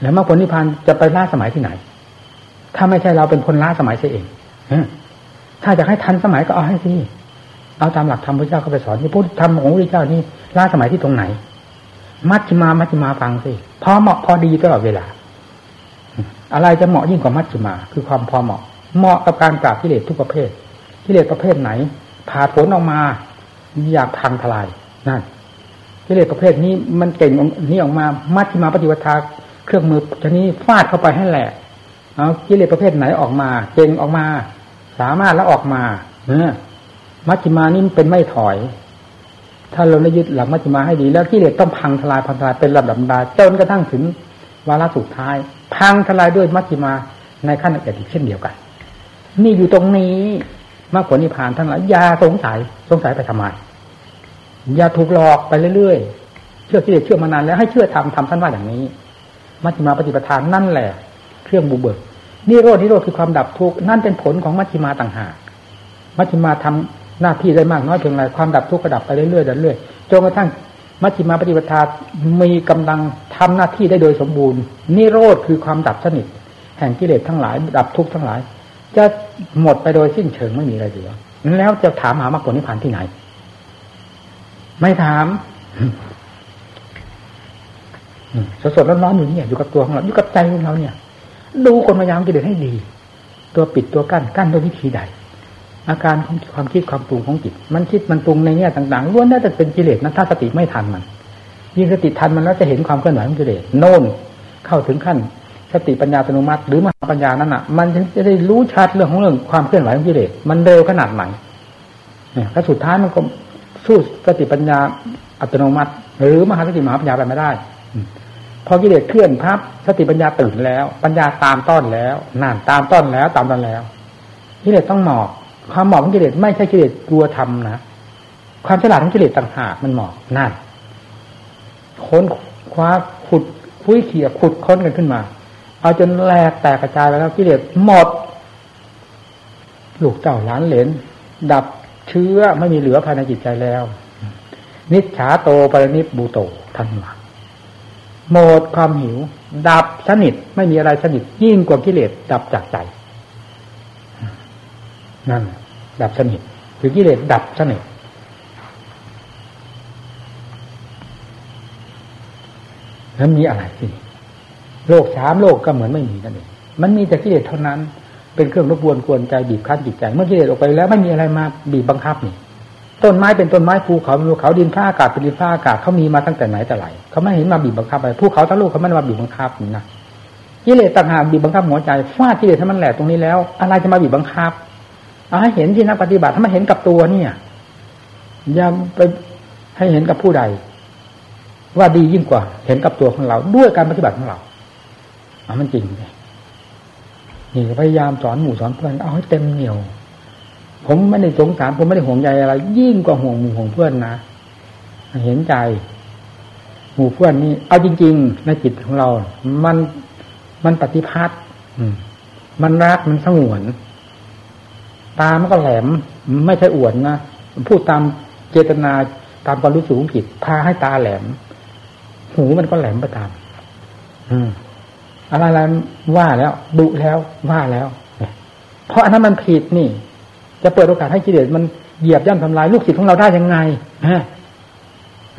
แล้วมรรคผลนิพพานจะไปล่าสมัยที่ไหน ถ้าไม่ใช่เราเป็นคนล้าสมัยเสียเองถ้าจะให้ทันสมัยก็เอาให้สิเอาตามหลักธรรมพระเจ้าก็ไปสอนที่พุทธธรรมของพระเจ้านี่ล้าสมัยที่ตรงไหน มัชฌิมามัชฌิมาฟังสิพอเหมาะพอดีตลอดเวลา อะไรจะเหมาะยิ่งกว่ามัชฌิมา คือความพอเหมาะ เหมาะกับการปราบกิเลสทุกประเภทกิเลสประเภทไหนผ่าผลออกมา อยากพังทลายนั่นกิเลสประเภทนี้มันเก่งนี้ออกมามัชฌิมาปฏิวัติเครื่องมือชนี้ฟาดเข้าไปให้แหละเอากิเลสประเภทไหนออกมาเก่งออกมา สามารถแล้วออกมาเนอมัชฌิมานี่เป็นไม่ถอย ถ้าเราได้ยึดหลักมัชฌิมาให้ดี แล้วกิเลสต้องพังทลายพังทลายเป็นลำดับดาจนกระทั่งถึงวาระสุดท้าย พังทลายด้วยมัชฌิมาในขั้นละเอียดอีกเช่นเดียวกัน นี่อยู่ตรงนี้มากกว่านิพพานทั้งหลายอย่าสงสัยสงสัยไปทำไมอย่าถูกหลอกไปเรื่อยๆ เชื่อที่เชื่อมานานแล้วให้เชื่อทำทำท่านว่าอย่างนี้ มัชฌิมาปฏิปทานนั่นแหละ เครื่องบุเบิกนี่โรดนี่โรดคือความดับทุกข์นั่นเป็นผลของมัชฌิมาต่างหากมัชฌิมาทำ หน้าที่ได้มากน้อยเพียงไรความดับทุกข์ก็ดับไปเรื่อยๆเรื่อยๆจนกระทั่งมัชฌิมาปฏิปทามีกำลังทำหน้าที่ได้โดยสมบูรณ์นิโรธคือความดับสนิทแห่งกิเลสทั้งหลาย ดับทุกข์ทั้งหลาย จะหมดไปโดยสิ้นเชิงไม่มีอะไรเหลือแล้วจะถามหามรรคผลนิพพานที่ไหน ไม่ถามสดสดร้อนๆอยู่เนี่ยอยู่กับตัวของเราอยู่กับใจของเราเนี่ย ดูคนพยายามกิเลสให้ดี ตัวปิดตัวกั้นกั้นด้วยวิธีใด อาการของความคิดความปรุงของจิต มันคิดมันปรุงในแง่ต่างๆล้วนน่าจะเป็นกิเลสนะถ้าสติไม่ทันมันยิ่งสติทันมันแล้วจะเห็นความเคลื่อนไหวของกิเลสโน่นเข้าถึงขั้น สติปัญญาอัตโนมัติ หรือมหาปัญญานั้นอะ มันจะได้รู้ชัดเรื่องของเรื่องความเคลื่อนไหวของกิเลสมันเร็วขนาดไหนเนี่ยถ้าสุดท้ายมันก็สู้สติปัญญาอัตโนมัติ หรือมหาสติมหาปัญญาไปไม่ได้พอกิเลสเคลื่อนพับสติปัญญาตื่นแล้ว ปัญญาตามต้อนแล้วนั่นตามต้อนแล้วตามต้อนแล้วกิเลสต้องหมอบ ความหมอบของกิเลสไม่ใช่กิเลสกลัวทำนะความฉลาดของกิเลสต่างหากมันหมอบนั่นค้นคว้าขุดคุยเขี่ยขุดค้นกันขึ้นมา เอาจนแหลกแตกกระจายไปแล้วกิเลสหมดลูกเจ้าหลานเหลนดับเชื้อไม่มีเหลือภายในจิตใจแล้ว นิจฉาโตปรนิบูโตทันมาหมดความหิว ดับสนิทไม่มีอะไรสนิทยิ่งกว่ากิเลสดับจากใจ นั่น ดับสนิทคือกิเลสดับสนิทแล้วมีอะไรสิโลกสามโลกก็เหมือนไม่มีนั่นเองมันมีแต่กิเลสเท่านั้น เป็นเครื่องรบกวนกวนใจบีบคั้นจิตใจ เมื่อกิเลสออกไปแล้วไม่มีอะไรมาบีบบังคับนี่ต้นไม้เป็นต้นไม้ภูเขาเป็นภูเขาดินฟ้าอากาศเป็นดินฟ้าอากาศเขามีมาตั้งแต่ไหนแต่ไรเขาไม่เห็นมาบีบบังคับอะไรภูเขาทั้งลูกเขาไม่มาบีบบังคับนี่นะกิเลสต่างหากบีบบังคับหัวใจฟาดกิเลสให้มันแหลกตรงนี้แล้ว อะไรจะมาบีบบังคับ เอาให้เห็นที่นักปฏิบัติถ้ามาเห็นกับตัวเนี่ยอย่าไปให้เห็นกับผู้ใด ว่าดียิ่งกว่า เห็นกับตัวของเรา ด้วยการปฏิบัติของเราเอามันจริงเลยนี่พยายามสอนหมู่สอนเพื่อนเอาให้เต็มเหนียว ผมไม่ได้สงสารผมไม่ได้ห่วงใยอะไร ยิ่งกว่าห่วงหมู่ห่วงเพื่อนนะเห็นใจ หมู่เพื่อนนี่เอาจริง ๆ ในจิตของเรา มันมันปฏิพัทธ์มันรักมันสงวน ตามันก็แหลม ไม่ใช่อวดนะพูดตามเจตนาตามความรู้สึกของจิตพาให้ตาแหลม หูมันก็แหลมไปตาม อืมอะไรอะไรว่าแล้วดุแล้วว่าแล้ว เพราะอันนั้นมันผิดนี่ จะเปิดโอกาสให้กิเลสมันเหยียบย่ำทำลายลูกศิษย์ของเราได้ยังไงฮะ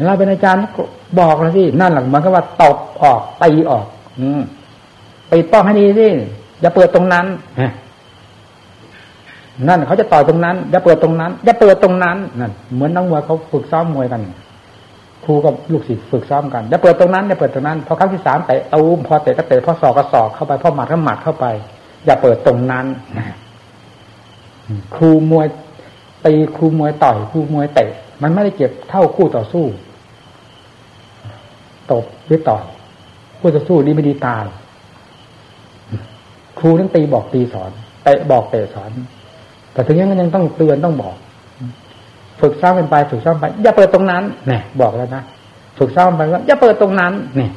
เราเป็นอาจารย์บอกเลยสินั่นหลังมันก็ว่าตบออกตีออก อืมไปป้องให้ดีสิอย่าเปิดตรงนั้นฮะ นั่นเขาจะต่อยตรงนั้นอย่าเปิดตรงนั้นอย่าเปิดตรงนั้นนั่นเหมือนนักมวยเขาฝึกซ้อมมวยกัน ครูกับลูกศิษย์ฝึกซ้อมกันอย่าเปิดตรงนั้นอย่าเปิดตรงนั้นพอครั้งที่สามเตะตูมพอเตะก็เตะพอศอกก็ศอกเข้าไปพอหมัดก็หมัดเข้าไป อย่าเปิดตรงนั้นครูมวยตีครูมวยต่อยครูมวยเตะมันไม่ได้เก็บเท่าคู่ต่อสู้ตบหรือต่อยคู่ต่อสู้ดีไม่ดีตายครูต้องตีบอกตีสอนเตะบอกเตะสอน แต่ถึงยังยังต้องเตือนต้องบอก ฝึกซ้อมกันไปฝึกซ้อมไป อย่าเปิดตรงนั้นเนี่ยบอกแล้วนะฝึกซ้อมไปว่าอย่าเปิดตรงนั้นเนี่ย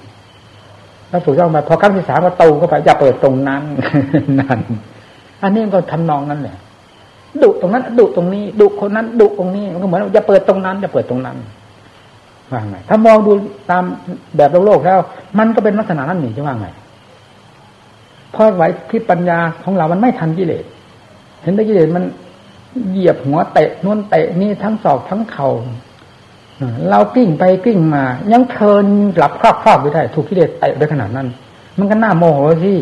แล้วฝึกซ้อมไปพอครั้งที่สามก็ตูเข้าไปอย่าเปิดตรงนั้นนั่นอันนี้ก็ทำนองนั้นแหละดุตรงนั้นดุตรงนี้ดุคนนั้นดุตรงนี้มันก็เหมือนจะเปิดตรงนั้นจะเปิดตรงนั้นว่าไงถ้ามองดูตามแบบโลกโลกแล้ว มันก็เป็นลักษณะนั้นหนึ่งจะว่าไงเพราะไว้ที่ปัญญาของเรามันไม่ทันกิเลส เห็นได้กิเลสมันเหยียบหัวเตะนวนเตะนี่ทั้งศอกทั้งเข่าเรากิ้งไปกิ้งมา ยังเทินหลับครอบครอบไปได้ ถูกกิเลสเตะไปขนาดนั้น มันก็น่าโมโหสิ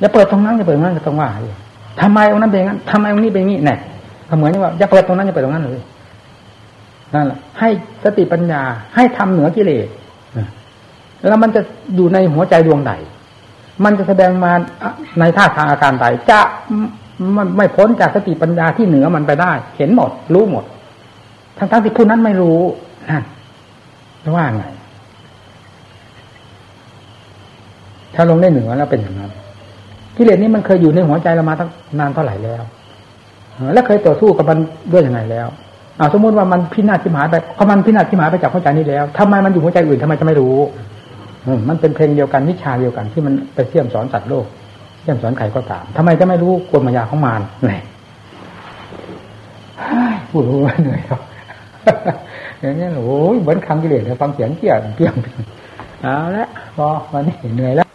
อย่าเปิดตรงนั้นอย่าเปิดตรงนั้นก็ต้องว่าเลยทำไมองนั้นเป็นงั้นทำไมองนี้เป็นงี้เนี่ยเหมือนว่าอย่าเปิดตรงนั้นอย่าเปิดตรงนั้นเลยนั่นแหละให้สติปัญญาให้ทำเหนือกิเลสแล้วมันจะอยู่ในหัวใจดวงใด มันจะแสดงมาในท่าทางอาการใดจะมันไม่พ้นจากสติปัญญาที่เหนือมันไปได้ เห็นหมด รู้หมด ทั้งทั้งที่ผู้นั้นไม่รู้นั่นว่าไง ถ้าลงได้เหนือแล้วเป็นอย่างนั้นกิเลสนี้มันเคยอยู่ในหัวใจเรามาตั้งนานเท่าไหร่แล้วและเคยต่อสู้กับมันด้วยยังไงแล้วอาสมมติว่ามันพินาศที่หายไปพอมันพินาศที่หายไปจากหัวใจนี้แล้วทำไมมันอยู่หัวใจอื่นทำไมจะไม่รู้ มันเป็นเพลงเดียวกันวิชาเดียวกันที่มันไปเสี่ยมสอนสัตว์โลกเสี่ยมสอนใครก็ตามทำไมจะไม่รู้กลมายาของมารไหนพูดรู้ว่าเหนื่อยแล้วอย่างนี้โอ้ยเหมือนคำกิเลสฟังเสียงเกี่ยงเปียงเอาละพอวันนี้เหนื่อยแล้ว